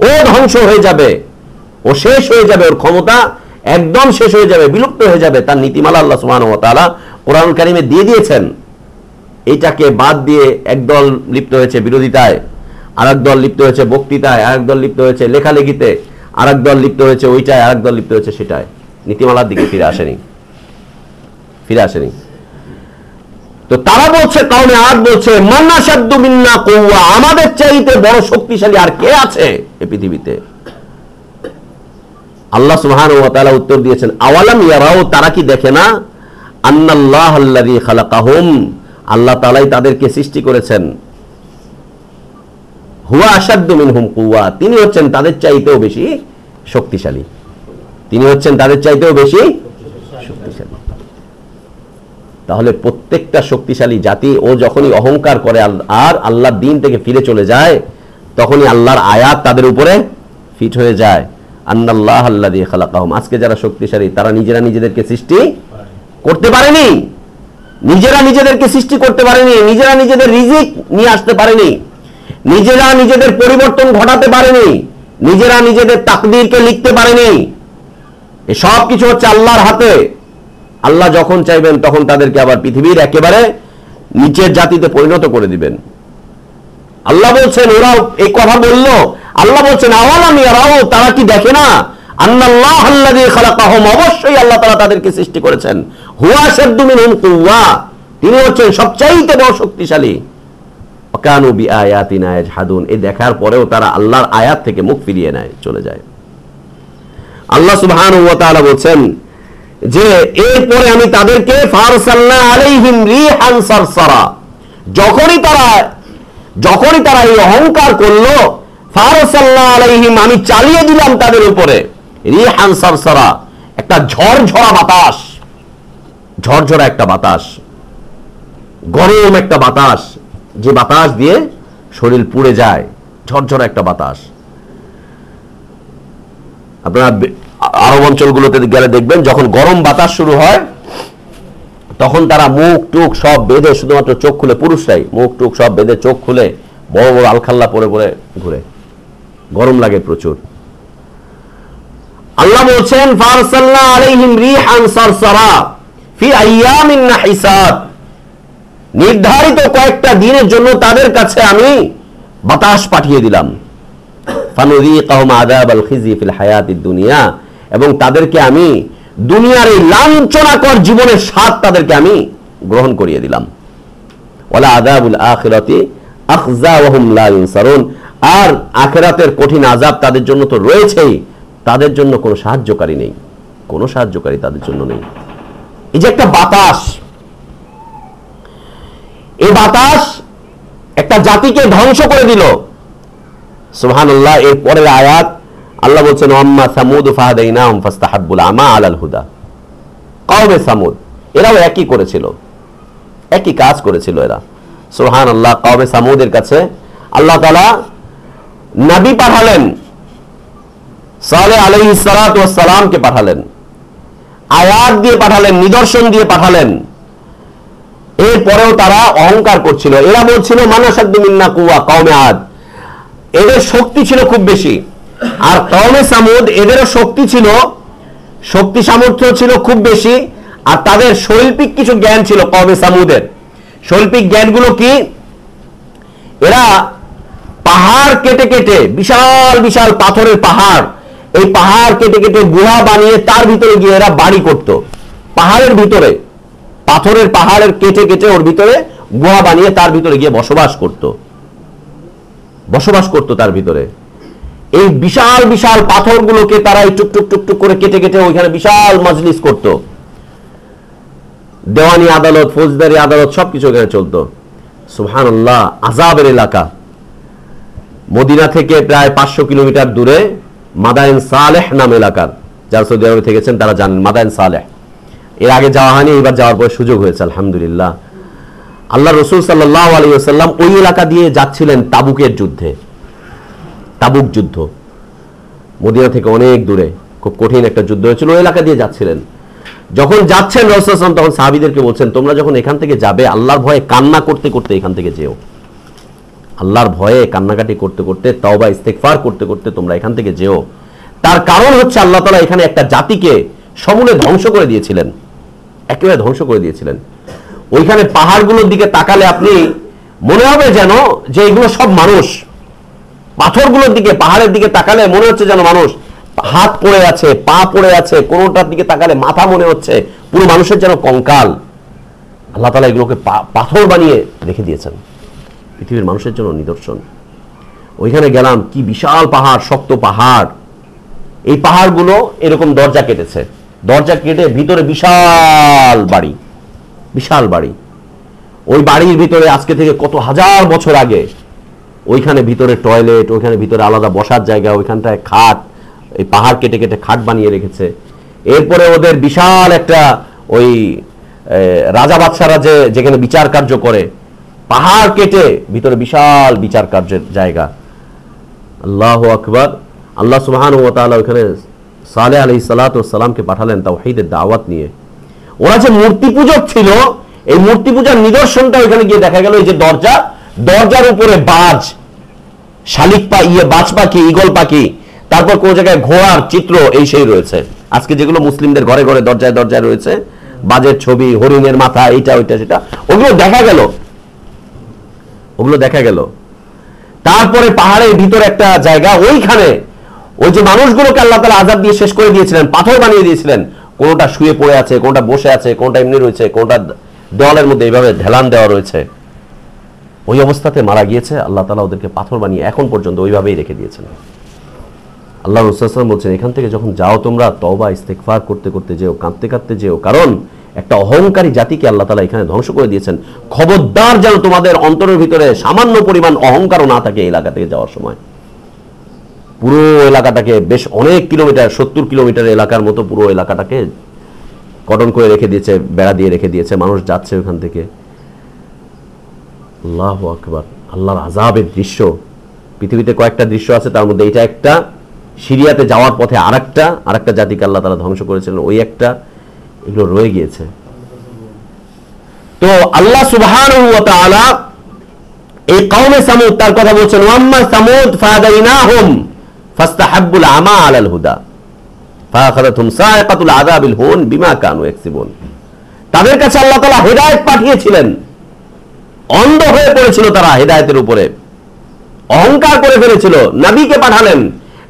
ও ধ্বংস হয়ে যাবে, ও শেষ হয়ে যাবে ওর ক্ষমতা একদম শেষ হয়ে যাবে, বিলুপ্ত হয়ে যাবে তার নীতিমালা আল্লাহ সুবহান ও তাআলা কোরআন কারিমে দিয়ে দিয়েছেন। এটাকে বাদ দিয়ে একদল লিপ্ত হয়েছে বিরোধিতায় আর দল লিপ্ত হয়েছে বক্তৃতায় আর দল লিপ্ত হয়েছে লেখালেখিতে আর দল লিপ্ত হয়েছে ওইটায় আর দল লিপ্ত হয়েছে সেটায়। নীতিমালার দিকে ফিরে আসেনি। ফিরে আসেনি। তো তারা বলছে কারণে আর বলছে মান্না সাদ্দু মিন্না কৌয়া আমাদের চাইতে বড় শক্তিশালী আর কে আছে এই পৃথিবীতে? আল্লাহ সুবহান ওয়া তাআলা উত্তর দিয়েছেন, আওয়ালাম ইয়ারাও তারা কি দেখে না? আন্নাল্লাহ আল্লাযী খালাকাহুম। আল্লাহ তাআলাই তাদেরকে সৃষ্টি করেছেন। হুয়া কুওয়া। তিনি হচ্ছেন তাদের চাইতেও বেশি শক্তিশালী। তিনি হচ্ছেন তাদের চাইতেও বেশি শক্তিশালী। তাহলে প্রত্যেকটা শক্তিশালী জাতি, ও যখনই অহংকার করে আর আল্লাহর দিন থেকে ফিরে চলে যায়, তখনই আল্লাহর আয়াত তাদের উপরে ফিট হয়ে যায়। আন্নাল্লাহ আল্লাহ দিয়ে খালাকাহম। আজকে যারা শক্তিশালী, তারা নিজেরা নিজেদেরকে সৃষ্টি করতে পারেনি। নিজেরা নিজেদেরকে সৃষ্টি করতে পারেনি। নিজেরা নিজেদের রিজিক নিয়ে আসতে পারেনি। নিজেরা নিজেদের পরিবর্তন ঘটাতে পারেনি। নিজেরা নিজেদের তাকদীরকে লিখতে পারেনি। সব কিছু হচ্ছে আল্লাহর হাতে। আল্লাহ যখন চাইবেন, তখন তাদেরকে আবার পৃথিবীর একেবারে নিচের জাতিতে পরিণত করে দিবেন। আল্লাহ বলছেন ওরা এই কথা বলল। আল্লাহ বলছেন, আওয়ালাম ইয়ারাও তারা কি দেখে না? আল্লাযী খালাকাহুম। অবশ্যই আল্লাহ তাআলা তাদেরকে সৃষ্টি করেছেন। হুয়া শাদ্দু মিনহুম কুওয়া। তিনি হচ্ছেন সবচাইতে বড় শক্তিশালী। বিআয়াতিনা ইয়াজহাদুন। এই দেখার পরেও তারা আল্লাহর আয়াত থেকে মুখ ফিরিয়ে নেয়, চলে যায়। আল্লাহ সুবহানাহু ওয়া তাআলা বলছেন যে, এরপরে আমি তাদেরকে ফারসালনা আলাইহিম রিহান সারসারা। যখনই তারা যখনই তারা এই অহংকার করল আলাইহিম আমি চালিয়ে দিলাম তাদের উপরে। রিহান সারসারা, একটা ঝড়ঝরা বাতাস। ঝড়ঝরা একটা বাতাস। গরম একটা বাতাস। যে বাতাস দিয়ে শরীর পুড়ে যায়। ঝরঝরা একটা বাতাস। আপনারা আরব অঞ্চলগুলোতে গেলে দেখবেন, যখন গরম বাতাস শুরু হয়, তখন তারা মুখ টুক সব বেঁধে, শুধুমাত্র চোখ খুলে, পুরুষরাই মুখ টুক সব বেঁধে, চোখ খুলে বড় বড় আলখাল্লা পরে পরে ঘুরে। গরম লাগে প্রচুর। আল্লাহ বলছেন, ফারসালনা আলাইহিম রিহান সারসারা ফি আইয়ামিন নাহিসাত। নির্ধারিত কয়েকটা দিনের জন্য তাদের কাছে আমি বাতাস পাঠিয়ে দিলাম। ফানুযীকাহুম আযাবাল খিজি ফিল হায়াতিদ দুনিয়া। এবং তাদেরকে আমি দুনিয়ার এই লাঞ্ছনাকর জীবনের স্বাদ তাদেরকে আমি গ্রহণ করিয়ে দিলাম। ওয়ালা আযাবুল আখিরাতি আখজা ওয়া হুম লা ইনসারুন। আর আখিরাতের কঠিন আযাব তাদের জন্য তো রয়েছেই। তাদের জন্য কোনো সাহায্যকারী নেই। কোনো সাহায্যকারী তাদের জন্য নেই। এই যে একটা বাতাস। এই বাতাস একটা জাতিকে ধ্বংস করে দিল। সুবহানাল্লাহ, এর পরের আয়াত আল্লাহ বলছেন আম্মা সামুদ ফাহাদাইনাহুম ফাস্তাহাব্বুল আমা আলাল হুদা। কওমে সামুদ, এরাও একই করেছিল। একই কাজ করেছিল এরা। সুবহানাল্লাহ, কওমে সামুদের কাছে আল্লাহ তাআলা নবী পাঠালেন। সালে আলাইহিস সালাতু ওয়াস সালামকে পাঠালেন। আয়াত দিয়ে পাঠালেন, নিদর্শন দিয়ে পাঠালেন। এরপরেও তারা অহংকার করছিল। এরা বলছিল মানাসাদ্দু মিন্না কুয়া কওমে আদ। এদের শক্তি ছিল খুব বেশি। আর কওমে সামুদ, এদেরও শক্তি ছিল, শক্তি সামর্থ্য ছিল খুব বেশি। আর তাদের শৈল্পিক কিছু জ্ঞান ছিল কওমে সামুদের। শৈল্পিক জ্ঞানগুলো কি? এরা পাহাড় কেটে কেটে, বিশাল বিশাল পাথরের পাহাড়। এই পাহাড় কেটে কেটে গুহা বানিয়ে তার ভিতরে গিয়ে এরা বাড়ি করত। পাহাড়ের ভিতরে, পাথরের পাহাড়ের কেটে কেটে ওর ভিতরে গুহা বানিয়ে তার ভিতরে গিয়ে বসবাস করত। বসবাস করত তার ভিতরে। এই বিশাল বিশাল পাথরগুলোকে তারা এই টুক টুক টুক টুক করে কেটে কেটে ওইখানে বিশাল মজলিস করত। দেওয়ানি আদালত, ফৌজদারি আদালত সবকিছু এখানে চলতো। সুবহানাল্লাহ আজাবের এলাকা। মদিনা থেকে প্রায় পাঁচশো কিলোমিটার দূরে মাদায়ন সালেহ নাম এলাকার, যারা সৌদি আরবে থেকেছেন তারা জানেন মাদায়ন সালেহ। এর আগে যাওয়া হয়নি এবার যাওয়ার পর সুযোগ হয়েছে, আলহামদুলিল্লাহ। আল্লাহ রসুল সাল্লাহ আলী আসাল্লাম ওই এলাকা দিয়ে যাচ্ছিলেন তাবুকের যুদ্ধে। তাবুক যুদ্ধ। মদিনা থেকে অনেক দূরে, খুব কঠিন একটা যুদ্ধ হয়েছিল, ওই এলাকা দিয়ে যাচ্ছিলেন। যখন যাচ্ছেন রসুলাম তখন সাহাবিদেরকে বলছেন, তোমরা যখন এখান থেকে যাবে, আল্লাহর ভয়ে কান্না করতে করতে এখান থেকে যেও। আল্লাহর ভয়ে কান্নাকাটি করতে করতে, তওবা ইস্তেকফার করতে করতে তোমরা এখান থেকে যেও। তার কারণ হচ্ছে আল্লাহ তালা এখানে একটা জাতিকে সমূলে ধ্বংস করে দিয়েছিলেন। একেবারে ধ্বংস করে দিয়েছিলেন। ওইখানে পাহাড়গুলোর দিকে তাকালে আপনি মনে হবে যেন যে এগুলো সব মানুষ। পাথরগুলোর দিকে, পাহাড়ের দিকে তাকালে মনে হচ্ছে যেন মানুষ। হাত পড়ে আছে, পা পড়ে আছে, কোনোটার দিকে তাকালে মাথা মনে হচ্ছে, পুরো মানুষের যেন কঙ্কাল। আল্লাহ তালা এগুলোকে পাথর বানিয়ে রেখে দিয়েছেন। পৃথিবীর মানুষের জন্য নিদর্শন। ওইখানে গেলাম, কি বিশাল পাহাড়, শক্ত পাহাড়। এই পাহাড়গুলো এরকম দরজা কেটেছে। দরজা কেটে ভিতরে বিশাল বাড়ি বিশাল বাড়ি। ওই বাড়ির ভিতরে আজকে থেকে কত হাজার বছর আগে, ওইখানে ভিতরে টয়লেট, ওইখানে ভিতরে আলাদা বসার জায়গা, ওইখানটায় খাট, এই পাহাড় কেটে কেটে খাট বানিয়ে রেখেছে। এরপরে ওদের বিশাল একটা ওই রাজা বাদশারা যে, যেখানে বিচার কার্য করে পাহাড় কেটে ভিতরে বিশাল বিচার কার্যের জায়গা। আল্লাহ আকবর। আল্লাহ সুবহান ও তাআলা ওখানে সালে আলি সালাতামকে পাঠালেন তাওহীদের দাওয়াত নিয়ে। ওরা যে মূর্তি পূজক ছিল, এই মূর্তি পূজার নিদর্শনটা ওইখানে গিয়ে দেখা গেল, এই যে দরজা, দরজার উপরে বাজ, শালিক পা ইয়ে বাজ পাখি ইগল পাখি, তারপর কোন জায়গায় ঘোড়ার চিত্র এই সেই রয়েছে। আজকে যেগুলো মুসলিমদের ঘরে ঘরে দরজায় দরজায় রয়েছে, বাজের ছবি, হরিণের মাথা, এইটা, ওইটা, সেটা, ওগুলো দেখা গেল। ওগুলো দেখা গেল। তারপরে পাহাড়ের ভিতরে একটা জায়গা, ওইখানে ওই যে মানুষগুলোকে আল্লাহ তালা আজাদ দিয়ে শেষ করে দিয়েছিলেন, পাথর বানিয়ে দিয়েছিলেন। কোনটা শুয়ে পড়ে আছে, কোনটা বসে আছে, কোনটা এমনি রয়েছে, কোনটা দেওয়ালের মধ্যে এইভাবে ঢেলান দেওয়া রয়েছে। ওই অবস্থাতে মারা গিয়েছে, আল্লাহ তালা ওদেরকে পাথর বানিয়ে এখন পর্যন্ত ওইভাবেই রেখে দিয়েছেন। আল্লাহ রসুলাম বলছেন, এখান থেকে যখন যাও তোমরা তবা ইস্তেকফার করতে করতে যেও, কাঁদতে কাঁদতে যেও। কারণ একটা অহংকারী জাতিকে আল্লাহ তালা এখানে ধ্বংস করে দিয়েছেন। খবরদার যেন তোমাদের অন্তরের ভিতরে সামান্য পরিমাণ অহংকারও না থাকে এলাকা থেকে যাওয়ার সময়। পুরো এলাকাটাকে বেশ অনেক কিলোমিটার, সত্তর কিলোমিটার এলাকার মতো পুরো এলাকাটাকে কটন করে রেখে দিয়েছে, বেড়া দিয়ে রেখে দিয়েছে, মানুষ যাচ্ছে ওখান থেকে। আল্লাহ আকবার, আল্লাহর আজাবের দৃশ্য। পৃথিবীতে কয়েকটা দৃশ্য আছে, তার মধ্যে এটা একটা, সিরিয়াতে যাওয়ার পথে আরেকটা আরেকটা জাতিকে আল্লাহ তারা ধ্বংস করেছিলেন, ওই একটা। এগুলো রয়ে গিয়েছে। তো আল্লাহ সুবহানাহু ওয়া এই সামুদ তার কথা বলছেন, ওয়াম্মা সামুদ ফাস্তাহাব্বুল আমা আলাল হুদা আযাবিল হুন বিমা কানু তাদের কাছে আল্লাহ পাঠিয়েছিলেন। অন্ধ হয়ে পড়েছিল তারা হেদায়েতের উপরে। অহংকার করে ফেলেছিল। নাবিকে পাঠালেন।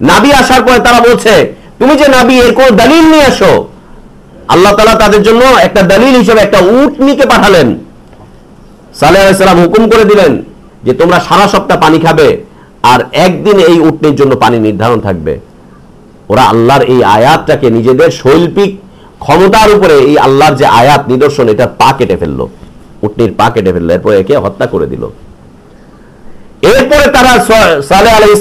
নাবি আসার পরে তারা বলছে, তুমি যে নাবি, এর কোন দলিল নিয়ে আসো আল্লাহ তালা তাদের জন্য একটা দলিল হিসেবে একটা উটনিকে পাঠালেন। সালেহ আলাইসালাম হুকুম করে দিলেন যে তোমরা সারা সপ্তাহ পানি খাবে আর একদিন এই উটনির জন্য পানি নির্ধারণ থাকবে। ওরা আল্লাহর এই আয়াতটাকে নিজেদের শৈল্পিক ক্ষমতার উপরে এই আল্লাহর যে আয়াত নিদর্শন, এটা পা কেটে ফেলল। উটনির পা কেটে ফেলল, এরপরে একে হত্যা করে দিল। এরপরে তারা সালে আলাই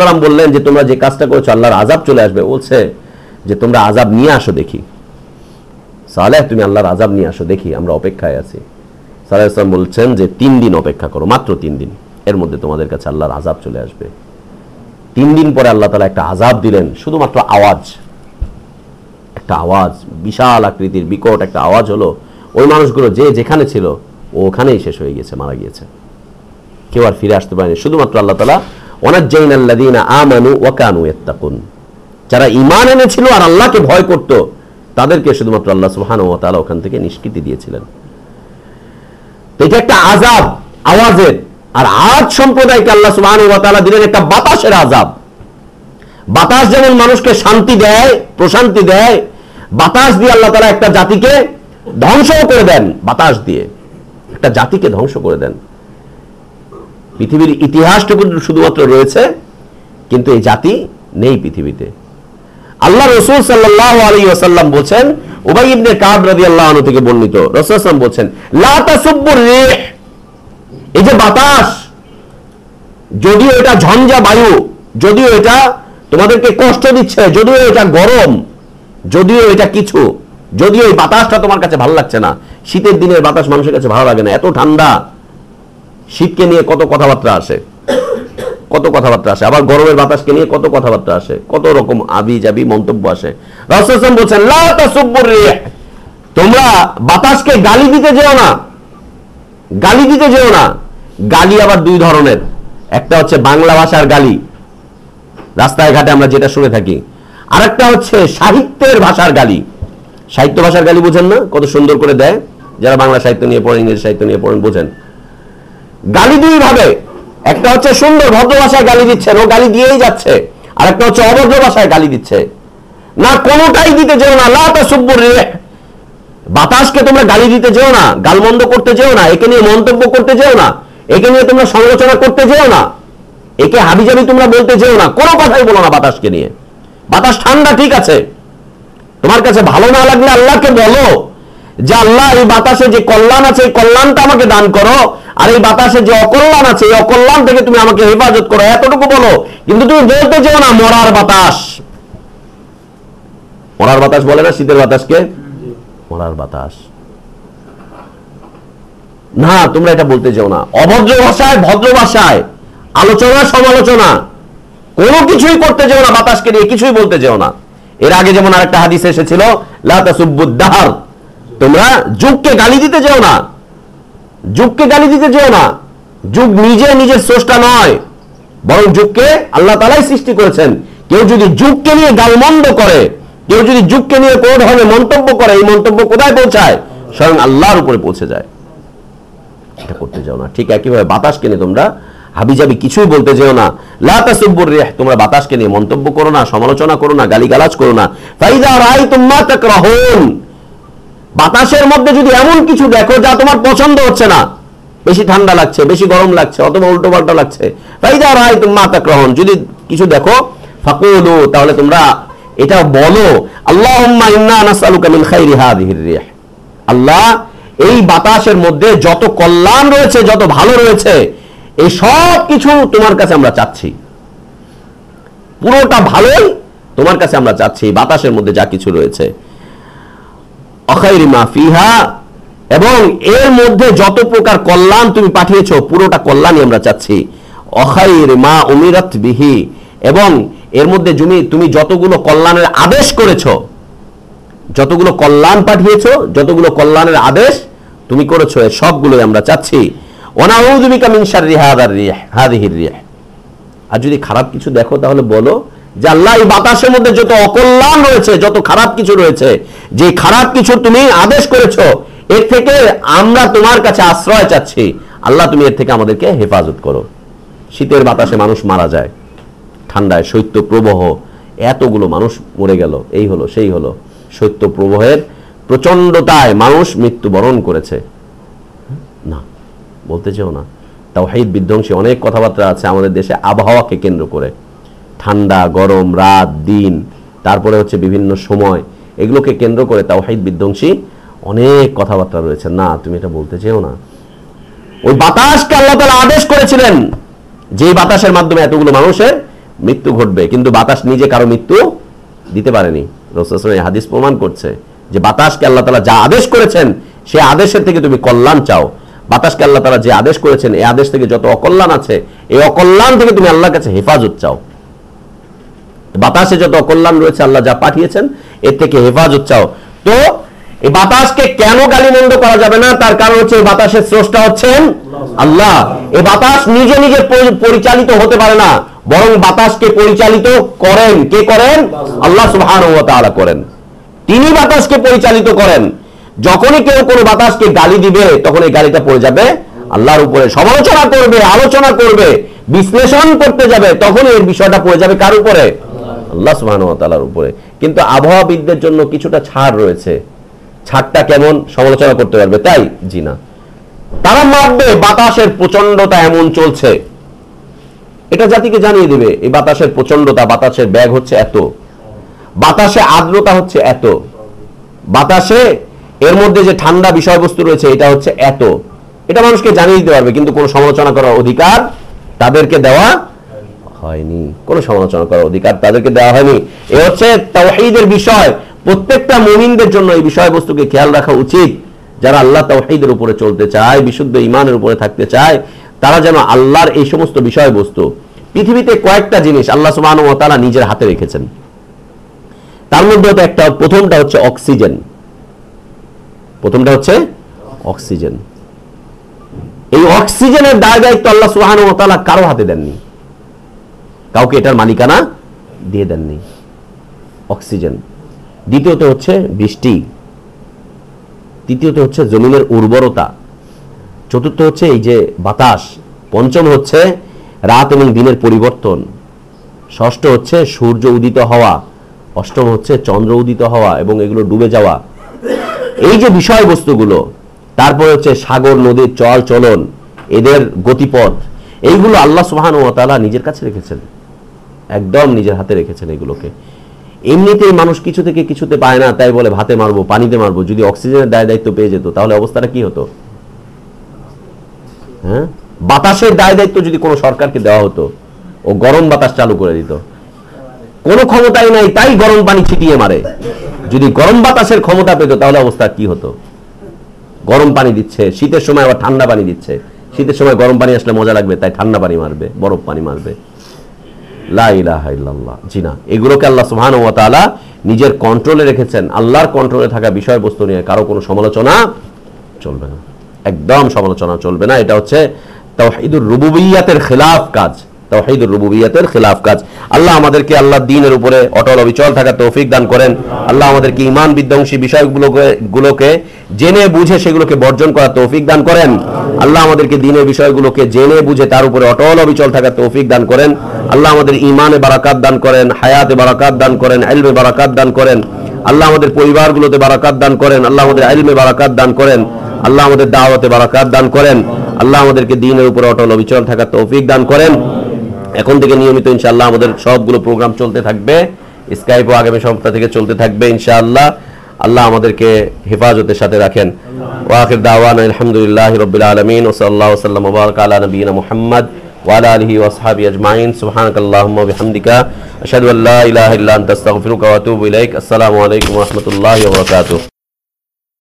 সালাম বললেন যে, তোমরা যে কাজটা করেছ, আল্লাহর আজাব চলে আসবে। বলছে যে, তোমরা আজাব নিয়ে আসো দেখি। সালেহ, তুমি আল্লাহর আজাব নিয়ে আসো, দেখি আমরা অপেক্ষায় আছি। সালেহ ইসলাম বলছেন যে, তিন দিন অপেক্ষা করো, মাত্র তিন দিন। এর মধ্যে তোমাদের কাছে আল্লাহর আজাব চলে আসবে। তিন দিন পরে আল্লাহ তালা একটা আজাব দিলেন, শুধুমাত্র আওয়াজ। একটা আওয়াজ, বিশাল আকৃতির, বিকট একটা আওয়াজ হলো, ওই মানুষগুলো যে যেখানে ছিল ওখানেই শেষ হয়ে গেছে মারা গিয়েছে। কেউ আর ফিরে আসতে পারেনি। শুধুমাত্র আল্লাহ তালা ওনাজ্জাইন আল্লাদিনা আমানু ওয়াকানু ইয়াত্তাকুন। যারা ঈমান এনেছিল আর আল্লাহকে ভয় করত তাদেরকে শুধুমাত্র আল্লাহ সুবহানাহু ওয়া তাআলা ওখান থেকে নিষ্কৃতি দিয়েছিলেন। এটা একটা আজাব আওয়াজের। আর আজ সম্প্রদায়কে আল্লাহ সুবহানাহু ওয়া তাআলা দিলেন একটা বাতাসের আজাব বাতাস যেমন মানুষকে শান্তি দেয়, প্রশান্তি দেয়, বাতাস দিয়ে আল্লাহ তাআলা একটা জাতিকে ধ্বংস করে দেন, বাতাস দিয়ে। একটা জাতিকে ধ্বংস করে দেন। পৃথিবীর ইতিহাসটুকু শুধুমাত্র রয়েছে, কিন্তু এই জাতি নেই পৃথিবীতে। আল্লাহ রসুল সাল্লাহ আলী ওসাল্লাম বলছেন, উবাই ইবনে কাব রাদি আল্লাহ থেকে বর্ণিত রসুলাম বলছেন, লা তাসুব্বুর রিহ এই যে বাতাস, যদিও এটা ঝঞ্ঝা বায়ু, যদিও এটা তোমাদেরকে কষ্ট দিচ্ছে, যদিও এটা গরম, যদিও এটা কিছু, যদিও এই বাতাসটা তোমার কাছে ভালো লাগছে না, শীতের দিনের বাতাস মানুষের কাছে ভালো লাগে না, এত ঠান্ডা, শীতকে নিয়ে কত কথাবার্তা আসে কত কথাবার্তা আসে। আবার গরমের বাতাসকে নিয়ে কত কথাবার্তা আসে। কত রকম আবি যাবি মন্তব্য আসে। রাসূল বলছেন তোমরা বাতাসকে গালি দিতে যেও না। গালি দিতে যেও না। গালি আবার দুই ধরনের। একটা হচ্ছে বাংলা ভাষার গালি। রাস্তায় ঘাটে আমরা যেটা শুনে থাকি। আরেকটা হচ্ছে সাহিত্যের ভাষার গালি। সাহিত্য ভাষার গালি বোঝেন না? কত সুন্দর করে দেয়। যারা বাংলা সাহিত্য নিয়ে পড়েন, ইংরেজি সাহিত্য নিয়ে পড়েন, বোঝেন। গালি দুই ভাবে। একটা হচ্ছে সুন্দর ভদ্র ভাষায় গালি দিচ্ছেন ও গালি দিয়েই যাচ্ছে। আর একটা হচ্ছে অভদ্র ভাষায় গালি দিচ্ছে। না, কোনোটাই দিতে যেও না। লা তাসুব্বুর রিহ। বাতাসকে তোমরা গালি দিতে যেও না, গালমন্দ করতে যেও না, একে নিয়ে মন্তব্য করতে যেও না, একে নিয়ে তোমরা সমালোচনা করতে যেও না, একে হাবিজাবি তোমরা বলতে যেও না, কোনো কথাই বলো না বাতাসকে নিয়ে। বাতাস ঠান্ডা ঠিক আছে। তোমার কাছে ভালো না লাগলে আল্লাহকে বলো। যে আল্লাহ, এই বাতাসে যে কল্যাণ আছে, এই কল্যাণটা আমাকে দান করো। আর এই বাতাসে যে অকল্যাণ আছে, এই অকল্যাণ থেকে তুমি আমাকে হেফাজত করো। এতটুকু বলো। কিন্তু তুমি বলতে যেও না, মরার বাতাস। মরার বাতাস বলে না শীতের বাতাসকে? মরার বাতাস। না, তোমরা এটা বলতে চাও না। অভদ্র ভাষায়, ভদ্র ভাষায়। আলোচনা, সমালোচনা। কোনো কিছুই করতে চাও না বাতাসকে নিয়ে, কিছুই বলতে চাও না। এর আগে যেমন আরেকটা হাদিস এসেছিল, লা তাসুব্বুদ্দাহার তোমরা যুগকে গালি দিতে যেও না। যুগকে গালি দিতে যেও না। যুগ নিজে নিজের স্রষ্টা নয়, বরং যুগকে আল্লাহ তালাই সৃষ্টি করেছেন। কেউ যদি যুগকে নিয়ে গালমন্দ করে, কেউ যদি যুগকে নিয়ে কোনো ধরনের মন্তব্য করে, এই মন্তব্য কোথায় পৌঁছায়? স্বয়ং আল্লাহর উপরে পৌঁছে যায়। এটা করতে যাও না। ঠিক একইভাবে বাতাসকে নিয়ে তোমরা হাবিজাবি কিছুই বলতে যেও না। লা তাসুব্বুর রিহ, তোমরা বাতাসকে নিয়ে মন্তব্য করো না, সমালোচনা করো না, গালিগালাজ করো না। ফাইদা রাআইতুম মা তাকরাহুন বাতাসের মধ্যে যদি এমন কিছু দেখো যা তোমার পছন্দ হচ্ছে না, বেশি ঠান্ডা লাগছে, বেশি গরম লাগছে, অথবা উল্টো পাল্টা লাগছে, ফাইদা রাআইতুম মা তাকরাহুন, যদি কিছু দেখো, ফাকুলু, তাহলে তোমরা এটা বলো, আল্লাহুম্মা ইন্না নাসআলুকা মিন খাইরি আল্লাহ, এই বাতাসের মধ্যে যত কল্যাণ রয়েছে, যত ভালো রয়েছে, এই সব কিছু তোমার কাছে আমরা চাচ্ছি। পুরোটা ভালোই তোমার কাছে আমরা চাচ্ছি, বাতাসের মধ্যে যা কিছু রয়েছে। ফিহা, এবং এর মধ্যে যত প্রকার কল্যাণ তুমি পাঠিয়েছ, পুরোটা কল্যাণই আমরা চাচ্ছি। অখাইর মা উমিরাত বিহি, এবং এর মধ্যে তুমি তুমি যতগুলো কল্যাণের আদেশ করেছ, যতগুলো কল্যাণ পাঠিয়েছ, যতগুলো কল্যাণের আদেশ তুমি করেছ এর সবগুলোই আমরা চাচ্ছি। অনাউযুবিকা মিন শাররি হাদার রিহ, হাদিহির রিহ। আর যদি খারাপ কিছু দেখো, তাহলে বলো যে আল্লাহ এই বাতাসের মধ্যে যত অকল্যাণ রয়েছে, যত খারাপ কিছু রয়েছে, যে খারাপ কিছু তুমি আদেশ করেছ, এর থেকে আমরা তোমার কাছে আশ্রয় চাচ্ছি। আল্লাহ তুমি এর থেকে আমাদেরকে হেফাজত করো। শীতের বাতাসে মানুষ মারা যায়, ঠান্ডায় শৈত্য প্রবাহ, এতগুলো মানুষ মরে গেল, এই হলো, সেই হলো। শৈত্য প্রবাহের প্রচণ্ডতায় মানুষ মৃত্যুবরণ করেছে। না, বলতে চেও না। তাও তাওহীদ বিধ্বংসী অনেক কথাবার্তা আছে আমাদের দেশে আবহাওয়াকে কেন্দ্র করে। ঠান্ডা, গরম, রাত, দিন, তারপরে হচ্ছে বিভিন্ন সময়। এগুলোকে কেন্দ্র করে তাওহীদ বিধ্বংসী অনেক কথাবার্তা রয়েছে। না, তুমি এটা বলতে চেও না। ওই বাতাসকে আল্লাহ তাআলা আদেশ করেছিলেন যে বাতাসের মাধ্যমে এতগুলো মানুষের মৃত্যু ঘটবে। কিন্তু বাতাস নিজে কারও মৃত্যু দিতে পারেনি। রসুল হাদিস প্রমাণ করছে যে বাতাসকে আল্লাহ তাআলা যা আদেশ করেছেন সে আদেশের থেকে তুমি কল্যাণ চাও। বাতাসকে আল্লাহ তাআলা যে আদেশ করেছেন, এই আদেশ থেকে যত অকল্যাণ আছে, এই অকল্যাণ থেকে তুমি আল্লাহর কাছে হেফাজত চাও। বাতাসে যত অকল্যাণ রয়েছে, আল্লাহ যা পাঠিয়েছেন, এর থেকে হেফাজত চাও। তো, এই বাতাসকে কেন গালিমন্দ করা যাবে না? তার কারণ হচ্ছে, এই বাতাসের স্রষ্টা হচ্ছেন আল্লাহ। এই বাতাস নিজে নিজে পরিচালিত হতে পারে না, বরং বাতাসকে পরিচালিত করেন। কে করেন? আল্লাহ তাআলা করেন। তিনি বাতাসকে পরিচালিত করেন। যখনই কেউ কোনো বাতাসকে গালি দিবে, তখন এই গালিটা পড়ে যাবে আল্লাহর উপরে। সমালোচনা করবে, আলোচনা করবে, বিশ্লেষণ করতে যাবে তখন এর বিষয়টা পড়ে যাবে কার উপরে? আল্লাহ তাআলার উপরে। কিন্তু আবহাওয়াবিদদের জন্য কিছুটা ছাড় রয়েছে। ছাড়টা কেমন সমালোচনা করতে পারবে? তাই? জি না। তারা মাপবে বাতাসের প্রচন্ডতা এমন চলছে। এটা জাতিকে জানিয়ে দেবে, এই বাতাসের প্রচন্ডতা বাতাসের ব্যাগ হচ্ছে এত। বাতাসে আর্দ্রতা হচ্ছে এত। বাতাসে এর মধ্যে যে ঠান্ডা বিষয়বস্তু রয়েছে, এটা হচ্ছে এত। এটা মানুষকে জানিয়ে দিতে পারবে, কিন্তু কোনো সমালোচনা করার অধিকার তাদেরকে দেওয়া হয়নি। কোনো সমালোচনা করার অধিকার তাদেরকে দেওয়া হয়নি। এ হচ্ছে তাওহীদের বিষয়। প্রত্যেকটা মুমিনদের জন্য এই বিষয়বস্তুকে খেয়াল রাখা উচিত। যারা আল্লাহ তাওহীদের উপরে চলতে চায়, বিশুদ্ধ ইমানের উপরে থাকতে চায়, তারা যেন আল্লাহর এই সমস্ত বিষয়বস্তু, পৃথিবীতে কয়েকটা জিনিস আল্লাহ ওয়া তাআলা নিজের হাতে রেখেছেন। তার মধ্যে একটা, প্রথমটা হচ্ছে অক্সিজেন। প্রথমটা হচ্ছে অক্সিজেন। এই অক্সিজেনের দায় দায়িত্ব আল্লাহ সুবহানাহু ওয়া তাআলা কারও হাতে দেননি। কাউকে এটার মালিকানা দিয়ে দেননি। অক্সিজেন। দ্বিতীয়ত হচ্ছে বৃষ্টি। তৃতীয়ত হচ্ছে জমিনের উর্বরতা। চতুর্থ হচ্ছে এই যে বাতাস। পঞ্চম হচ্ছে রাত এবং দিনের পরিবর্তন। ষষ্ঠ হচ্ছে সূর্য উদিত হওয়া। অষ্টম হচ্ছে চন্দ্র উদিত হওয়া এবং এগুলো ডুবে যাওয়া। এই যে বিষয়বস্তুগুলো, তারপরে হচ্ছে সাগর নদীর চল চলন, এদের গতিপথ, এইগুলো আল্লাহ সুবহান ও তালা নিজের কাছে রেখেছেন। একদম নিজের হাতে রেখেছেন এগুলোকে। এমনিতেই মানুষ কিছু থেকে কিছুতে পায় না, তাই বলে ভাতে মারবো, পানিতে মারবো, যদি অক্সিজেনের দায় দায়িত্ব পেয়ে যেত, তাহলে অবস্থাটা কি হতো? হ্যাঁ? বাতাসের দায় দায়িত্ব যদি কোনো সরকারকে দেওয়া হতো, ও গরম বাতাস চালু করে দিত। কোনো ক্ষমতাই নাই, তাই গরম পানি ছিটিয়ে মারে। যদি গরম বাতাসের ক্ষমতা পেত, তাহলে অবস্থা কি হতো? গরম পানি দিচ্ছে, শীতের সময় আবার ঠান্ডা পানি দিচ্ছে। শীতের সময় গরম পানি আসলে মজা লাগবে, তাই ঠান্ডা পানি মারবে, বরফ পানি মারবে। লা ইলাহা ইল্লাল্লাহ। জি না। এগুলোকে আল্লাহ ওয়া তাআলা নিজের কন্ট্রোলে রেখেছেন। আল্লাহর কন্ট্রোলে থাকা বিষয়বস্তু নিয়ে কারও কোনো সমালোচনা চলবে না। একদম সমালোচনা চলবে না। এটা হচ্ছে তাওহীদুর রুবুবিয়াতের খেলাফ কাজ। তাওহীদুর রুবুবিয়াতের খেলাফ কাজ। আল্লাহ আমাদেরকে আল্লাহ দ্বীনের উপরে অটল অবিচল থাকা তৌফিক দান করেন। আল্লাহ আমাদেরকে ঈমান বিধ্বংসী বিষয়গুলোকে, গুলোকে জেনে বুঝে সেগুলোকে বর্জন করার তৌফিক দান করেন। আল্লাহ আমাদেরকে দ্বীনের বিষয়গুলোকে জেনে বুঝে তার উপরে অটল অবিচল থাকা তৌফিক দান করেন। আল্লাহ আমাদের ঈমানে বারাকাত দান করেন, হায়াতে বারাকাত দান করেন, ইলমে বারাকাত দান করেন। আল্লাহ আমাদের পরিবারগুলোতে বারাকাত দান করেন, আল্লাহ আমাদের ইলমে বারাকাত দান করেন। আল্লাহ আমাদের দাওয়াতে বারাকাত দান করেন। আল্লাহ আমাদেরকে দিনের উপর অটল অবিচল থাকার তৌফিক দান করেন। এখন থেকে নিয়মিত ইনশাআল্লাহ আমাদের সবগুলো প্রোগ্রাম চলতে থাকবে স্কাইপও আগামী সপ্তাহ থেকে চলতে থাকবে ইনশাআল্লাহ আল্লাহ আমাদেরকে হেফাজতের সাথে রাখেন ওয়াখির দাওয়ান আলহামদুলিল্লাহ রবিল আলমিন ও সাল্লাহ সাল্লাম মুবারক আলা নবীনা মুহাম্মদ وعلى آله وأصحابه أجمعين سبحانك اللهم وبحمدك أشهد أن لا إله إلا أنت أستغفرك وأتوب إليك السلام عليكم ورحمة الله وبركاته